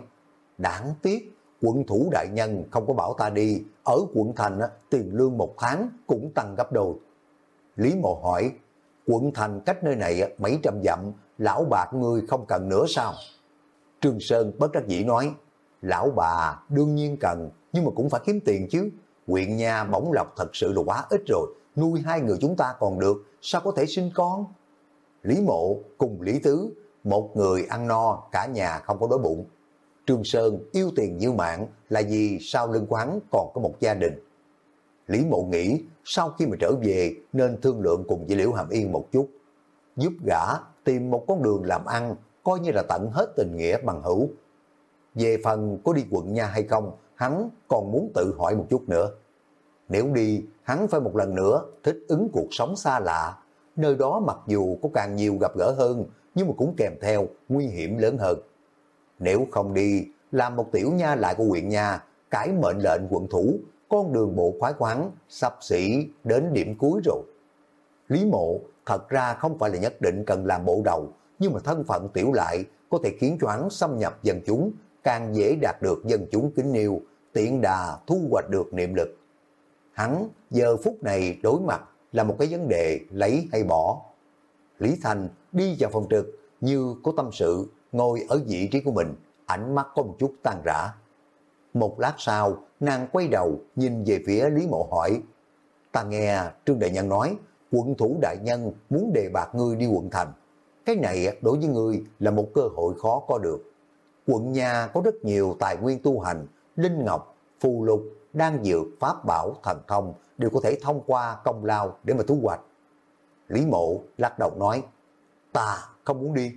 đáng tiếc, quận thủ đại nhân không có bảo ta đi, ở quận thành tiền lương một tháng cũng tăng gấp đôi. Lý Mộ hỏi, quận thành cách nơi này mấy trăm dặm, lão bạc ngươi không cần nữa sao? Trương Sơn bất đắc dĩ nói, lão bà đương nhiên cần, nhưng mà cũng phải kiếm tiền chứ. Quyện nhà bỗng lộc thật sự là quá ít rồi, nuôi hai người chúng ta còn được, sao có thể sinh con? Lý Mộ cùng Lý Tứ, một người ăn no, cả nhà không có đói bụng. Trương Sơn yêu tiền như mạng là vì sau lưng quán còn có một gia đình. Lý Mộ nghĩ sau khi mà trở về nên thương lượng cùng với Liễu Hàm Yên một chút. Giúp gã tìm một con đường làm ăn, coi như là tận hết tình nghĩa bằng hữu. Về phần có đi quận nha hay không, hắn còn muốn tự hỏi một chút nữa. Nếu đi, hắn phải một lần nữa thích ứng cuộc sống xa lạ. Nơi đó mặc dù có càng nhiều gặp gỡ hơn, nhưng mà cũng kèm theo nguy hiểm lớn hơn. Nếu không đi, làm một tiểu nha lại của huyện nha, cải mệnh lệnh quận thủ, con đường bộ khoái khoắn sắp xỉ đến điểm cuối rồi. Lý mộ thật ra không phải là nhất định cần làm bộ đầu, nhưng mà thân phận tiểu lại có thể khiến cho hắn xâm nhập dân chúng, càng dễ đạt được dân chúng kính yêu, tiện đà thu hoạch được niệm lực. Hắn giờ phút này đối mặt là một cái vấn đề lấy hay bỏ. Lý Thành đi vào phòng trực như có tâm sự, ngồi ở vị trí của mình, ánh mắt có một chút tan rã. Một lát sau, nàng quay đầu nhìn về phía Lý Mộ hỏi, ta nghe Trương Đại Nhân nói, quận thủ đại nhân muốn đề bạc ngươi đi quận thành. Cái này đối với ngươi là một cơ hội khó có được. Quận nhà có rất nhiều tài nguyên tu hành, linh ngọc, phù lục, đan dược, pháp bảo, thần thông đều có thể thông qua công lao để mà thu hoạch. Lý Mộ lắc đầu nói, ta không muốn đi.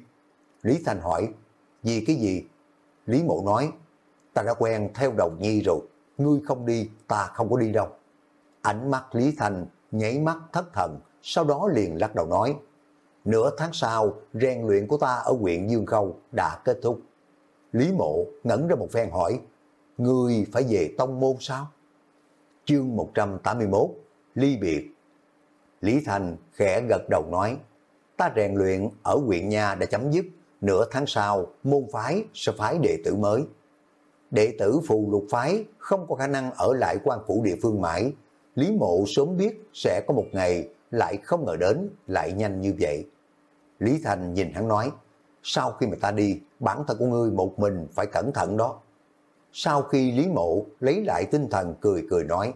Lý Thành hỏi, vì cái gì? Lý Mộ nói, ta đã quen theo đầu nhi rồi, ngươi không đi, ta không có đi đâu. Ánh mắt Lý Thành nháy mắt thất thần, sau đó liền lắc đầu nói, nửa tháng sau, rèn luyện của ta ở huyện Dương Khâu đã kết thúc. Lý Mộ ngẩn ra một phen hỏi, ngươi phải về tông môn sao? Chương 181, Ly Biệt Lý Thành khẽ gật đầu nói, ta rèn luyện ở huyện nhà đã chấm dứt, nửa tháng sau môn phái sẽ phái đệ tử mới. Đệ tử phù lục phái không có khả năng ở lại quan phủ địa phương mãi. Lý mộ sớm biết sẽ có một ngày lại không ngờ đến lại nhanh như vậy. Lý Thành nhìn hắn nói, sau khi mà ta đi, bản thân của ngươi một mình phải cẩn thận đó. Sau khi Lý Mộ lấy lại tinh thần cười cười nói,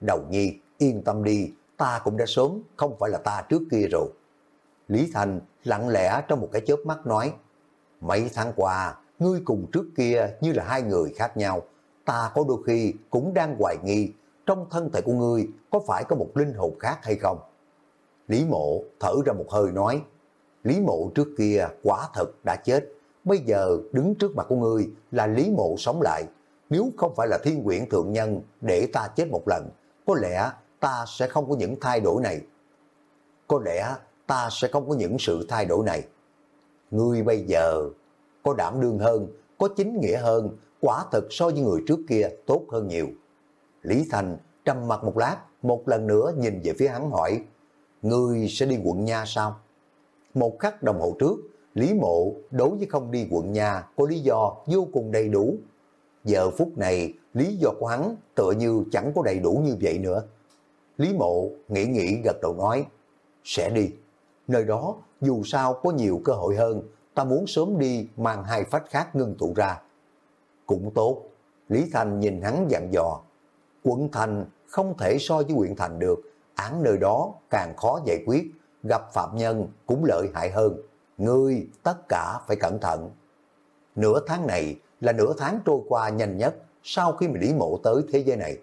đầu nhi, yên tâm đi, ta cũng đã sớm, không phải là ta trước kia rồi. Lý Thành lặng lẽ trong một cái chớp mắt nói, mấy tháng qua, ngươi cùng trước kia như là hai người khác nhau, ta có đôi khi cũng đang hoài nghi trong thân thể của ngươi có phải có một linh hồn khác hay không. Lý Mộ thở ra một hơi nói, Lý Mộ trước kia quả thật đã chết, bây giờ đứng trước mặt của ngươi là Lý Mộ sống lại. Nếu không phải là thiên quyển thượng nhân để ta chết một lần, có lẽ ta sẽ không có những thay đổi này. Có lẽ ta sẽ không có những sự thay đổi này. Ngươi bây giờ có đảm đương hơn, có chính nghĩa hơn, quả thật so với người trước kia tốt hơn nhiều. Lý Thành trầm mặt một lát, một lần nữa nhìn về phía hắn hỏi, Ngươi sẽ đi quận Nha sao? Một khắc đồng hồ trước, Lý Mộ đối với không đi quận nhà có lý do vô cùng đầy đủ. Giờ phút này, lý do của hắn tựa như chẳng có đầy đủ như vậy nữa. Lý Mộ nghĩ nghĩ gật đầu nói, sẽ đi. Nơi đó dù sao có nhiều cơ hội hơn, ta muốn sớm đi mang hai phách khác ngưng tụ ra. Cũng tốt, Lý Thành nhìn hắn dặn dò, quận thành không thể so với huyện thành được, án nơi đó càng khó giải quyết, gặp phạm nhân cũng lợi hại hơn. Ngươi tất cả phải cẩn thận. Nửa tháng này là nửa tháng trôi qua nhanh nhất sau khi mà Lý Mộ tới thế giới này.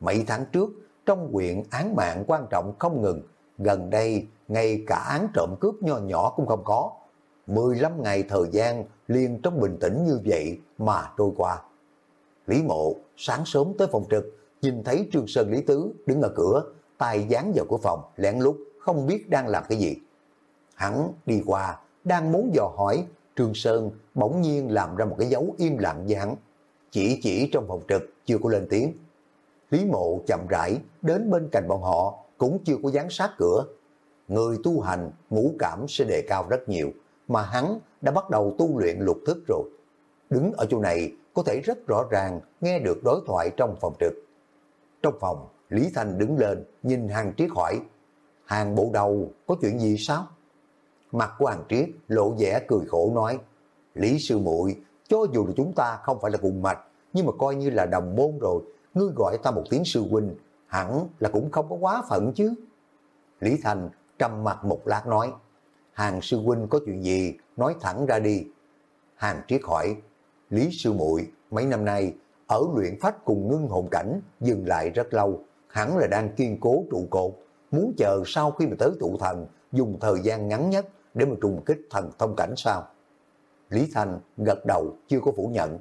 Mấy tháng trước, trong huyện án mạng quan trọng không ngừng, gần đây ngay cả án trộm cướp nho nhỏ cũng không có. 15 ngày thời gian liền trong bình tĩnh như vậy mà trôi qua. Lý Mộ sáng sớm tới phòng trực, nhìn thấy Trương Sơn Lý Tứ đứng ở cửa, tay dán vào cửa phòng, lén lút không biết đang làm cái gì. Hắn đi qua, đang muốn dò hỏi, Trương Sơn bỗng nhiên làm ra một cái dấu im lặng với hắn. Chỉ chỉ trong phòng trực, chưa có lên tiếng. Lý mộ chậm rãi đến bên cạnh bọn họ, cũng chưa có dán sát cửa. Người tu hành, ngũ cảm sẽ đề cao rất nhiều, mà hắn đã bắt đầu tu luyện lục thức rồi. Đứng ở chỗ này, có thể rất rõ ràng nghe được đối thoại trong phòng trực. Trong phòng, Lý Thành đứng lên, nhìn hàng triết hỏi, hàng bộ đầu có chuyện gì sao? Mặt của hàng triết lộ vẻ cười khổ nói, Lý sư muội cho dù là chúng ta không phải là cùng mạch, nhưng mà coi như là đồng môn rồi, ngươi gọi ta một tiếng sư huynh, hẳn là cũng không có quá phận chứ. Lý Thành trầm mặt một lát nói, hàng sư huynh có chuyện gì, nói thẳng ra đi. Hàng triết hỏi, Lý sư muội mấy năm nay ở luyện phách cùng ngưng hồn cảnh dừng lại rất lâu, hẳn là đang kiên cố trụ cột, muốn chờ sau khi mà tới tụ thần, dùng thời gian ngắn nhất để mà trùng kích thần thông cảnh sao? Lý Thanh gật đầu chưa có phủ nhận.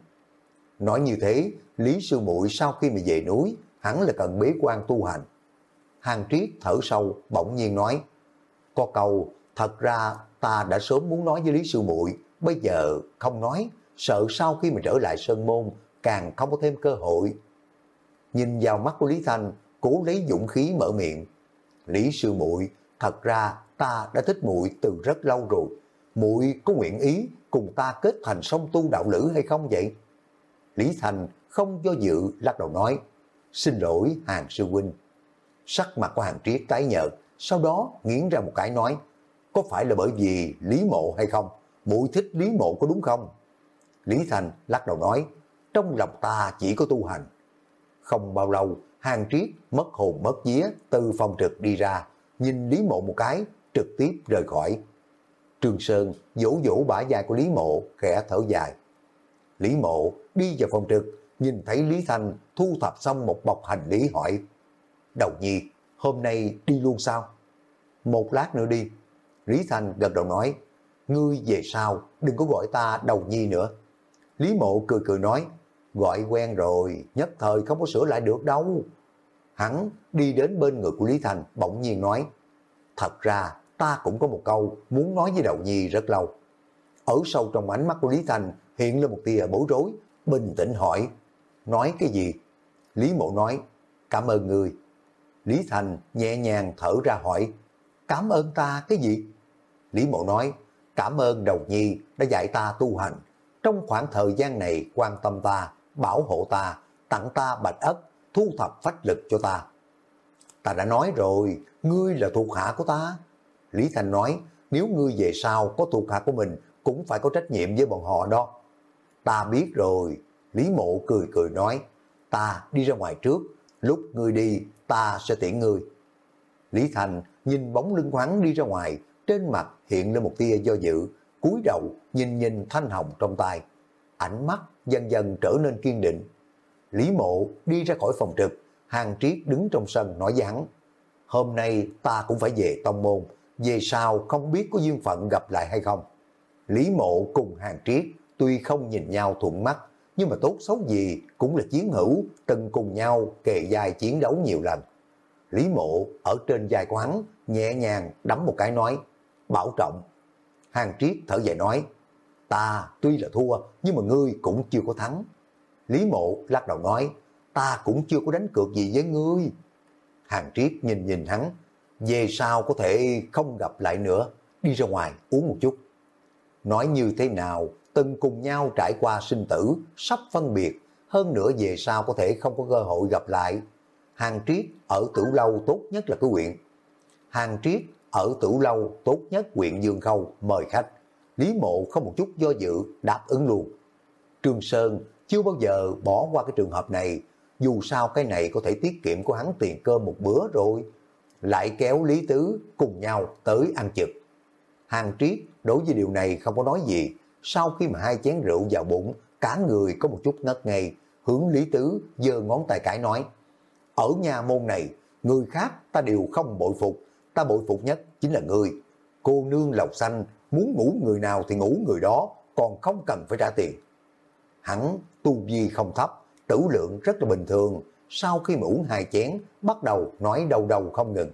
Nói như thế, Lý Sư muội sau khi mà về núi, hẳn là cần bế quan tu hành. Hàng Triết thở sâu, bỗng nhiên nói, có câu, thật ra ta đã sớm muốn nói với Lý Sư muội bây giờ không nói, sợ sau khi mình trở lại Sơn Môn, càng không có thêm cơ hội. Nhìn vào mắt của Lý Thanh, cố lấy dũng khí mở miệng. Lý sư muội thật ra ta đã thích muội từ rất lâu rồi. muội có nguyện ý cùng ta kết thành song tu đạo lữ hay không vậy? Lý Thành không do dự lắc đầu nói, xin lỗi hàng sư huynh. Sắc mặt của hàng triết tái nhợt, sau đó nghiến ra một cái nói, có phải là bởi vì Lý Mộ hay không? mũi thích Lý Mộ có đúng không? Lý Thành lắc đầu nói, trong lòng ta chỉ có tu hành. Không bao lâu, Hàng Triết mất hồn mất vía từ phòng trực đi ra, nhìn Lý Mộ một cái, trực tiếp rời khỏi. Trường Sơn vỗ vỗ bả vai của Lý Mộ, khẽ thở dài. Lý Mộ đi vào phòng trực, nhìn thấy Lý thành thu thập xong một bọc hành lý hỏi. Đầu nhi, hôm nay đi luôn sao? Một lát nữa đi. Lý Thanh gật đầu nói, ngươi về sau, đừng có gọi ta đầu nhi nữa. Lý Mộ cười cười nói, gọi quen rồi, nhất thời không có sửa lại được đâu. Hắn đi đến bên người của Lý Thành, bỗng nhiên nói, thật ra ta cũng có một câu muốn nói với Đầu Nhi rất lâu. Ở sâu trong ánh mắt của Lý Thành hiện lên một tia bối rối, bình tĩnh hỏi, nói cái gì? Lý Mộ nói, cảm ơn người. Lý Thành nhẹ nhàng thở ra hỏi, cảm ơn ta cái gì? Lý Mộ nói, Cảm ơn đầu nhi đã dạy ta tu hành. Trong khoảng thời gian này quan tâm ta, bảo hộ ta, tặng ta bạch ất, thu thập phách lực cho ta. Ta đã nói rồi, ngươi là thuộc hạ của ta. Lý Thành nói, nếu ngươi về sau có thuộc hạ của mình, cũng phải có trách nhiệm với bọn họ đó. Ta biết rồi, Lý Mộ cười cười nói, ta đi ra ngoài trước, lúc ngươi đi, ta sẽ tiễn ngươi. Lý Thành nhìn bóng lưng hắn đi ra ngoài, trên mặt hiện lên một tia do dự, cúi đầu nhìn nhìn thanh hồng trong tay. Ánh mắt dần dần trở nên kiên định. Lý Mộ đi ra khỏi phòng trực, Hàng Triết đứng trong sân nói với hắn, hôm nay ta cũng phải về tông môn, về sau không biết có duyên phận gặp lại hay không. Lý Mộ cùng Hàng Triết tuy không nhìn nhau thuận mắt, nhưng mà tốt xấu gì cũng là chiến hữu, từng cùng nhau kề dài chiến đấu nhiều lần. Lý Mộ ở trên dài của hắn, nhẹ nhàng đấm một cái nói, bảo trọng. Hàng Triết thở dài nói, ta tuy là thua, nhưng mà ngươi cũng chưa có thắng. Lý Mộ lắc đầu nói, ta cũng chưa có đánh cược gì với ngươi. Hàng Triết nhìn nhìn hắn, về sau có thể không gặp lại nữa, đi ra ngoài uống một chút. Nói như thế nào, từng cùng nhau trải qua sinh tử, sắp phân biệt, hơn nữa về sau có thể không có cơ hội gặp lại. Hàng Triết ở Tử Lâu tốt nhất là cái huyện. Hàng Triết ở Tử Lâu tốt nhất huyện Dương Khâu mời khách. Lý Mộ không một chút do dự đáp ứng luôn. Trương Sơn chưa bao giờ bỏ qua cái trường hợp này, dù sao cái này có thể tiết kiệm của hắn tiền cơm một bữa rồi. Lại kéo Lý Tứ cùng nhau tới ăn trực. Hàng Triết đối với điều này không có nói gì, sau khi mà hai chén rượu vào bụng, cả người có một chút ngất ngây, hướng Lý Tứ giơ ngón tay cái nói, ở nhà môn này, người khác ta đều không bội phục, ta bội phục nhất chính là người Cô nương lầu xanh, muốn ngủ người nào thì ngủ người đó, còn không cần phải trả tiền. Hắn tu vi không thấp, tử lượng rất là bình thường, sau khi mà uống hai chén, bắt đầu nói đầu đầu không ngừng.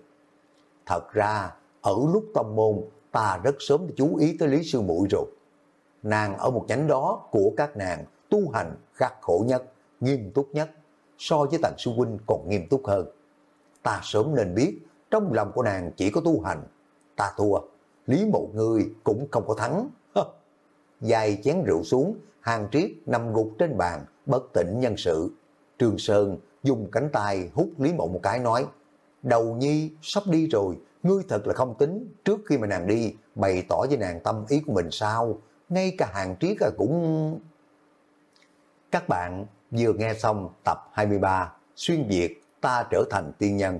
Thật ra, ở lúc tâm môn, ta rất sớm chú ý tới Lý Sư Muội rồi. Nàng ở một nhánh đó của các nàng tu hành khắc khổ nhất, nghiêm túc nhất, so với tần sư huynh còn nghiêm túc hơn. Ta sớm nên biết, trong lòng của nàng chỉ có tu hành. Ta thua, lý mộ người cũng không có thắng. Dài chén rượu xuống, hàng triết nằm gục trên bàn, bất tỉnh nhân sự. Trường Sơn dùng cánh tay hút Lý Mộ một cái nói, đầu nhi sắp đi rồi, ngươi thật là không tính, trước khi mà nàng đi, bày tỏ với nàng tâm ý của mình sao, ngay cả hàng triết cũng... Các bạn vừa nghe xong tập 23 Xuyên Việt ta trở thành tiên nhân.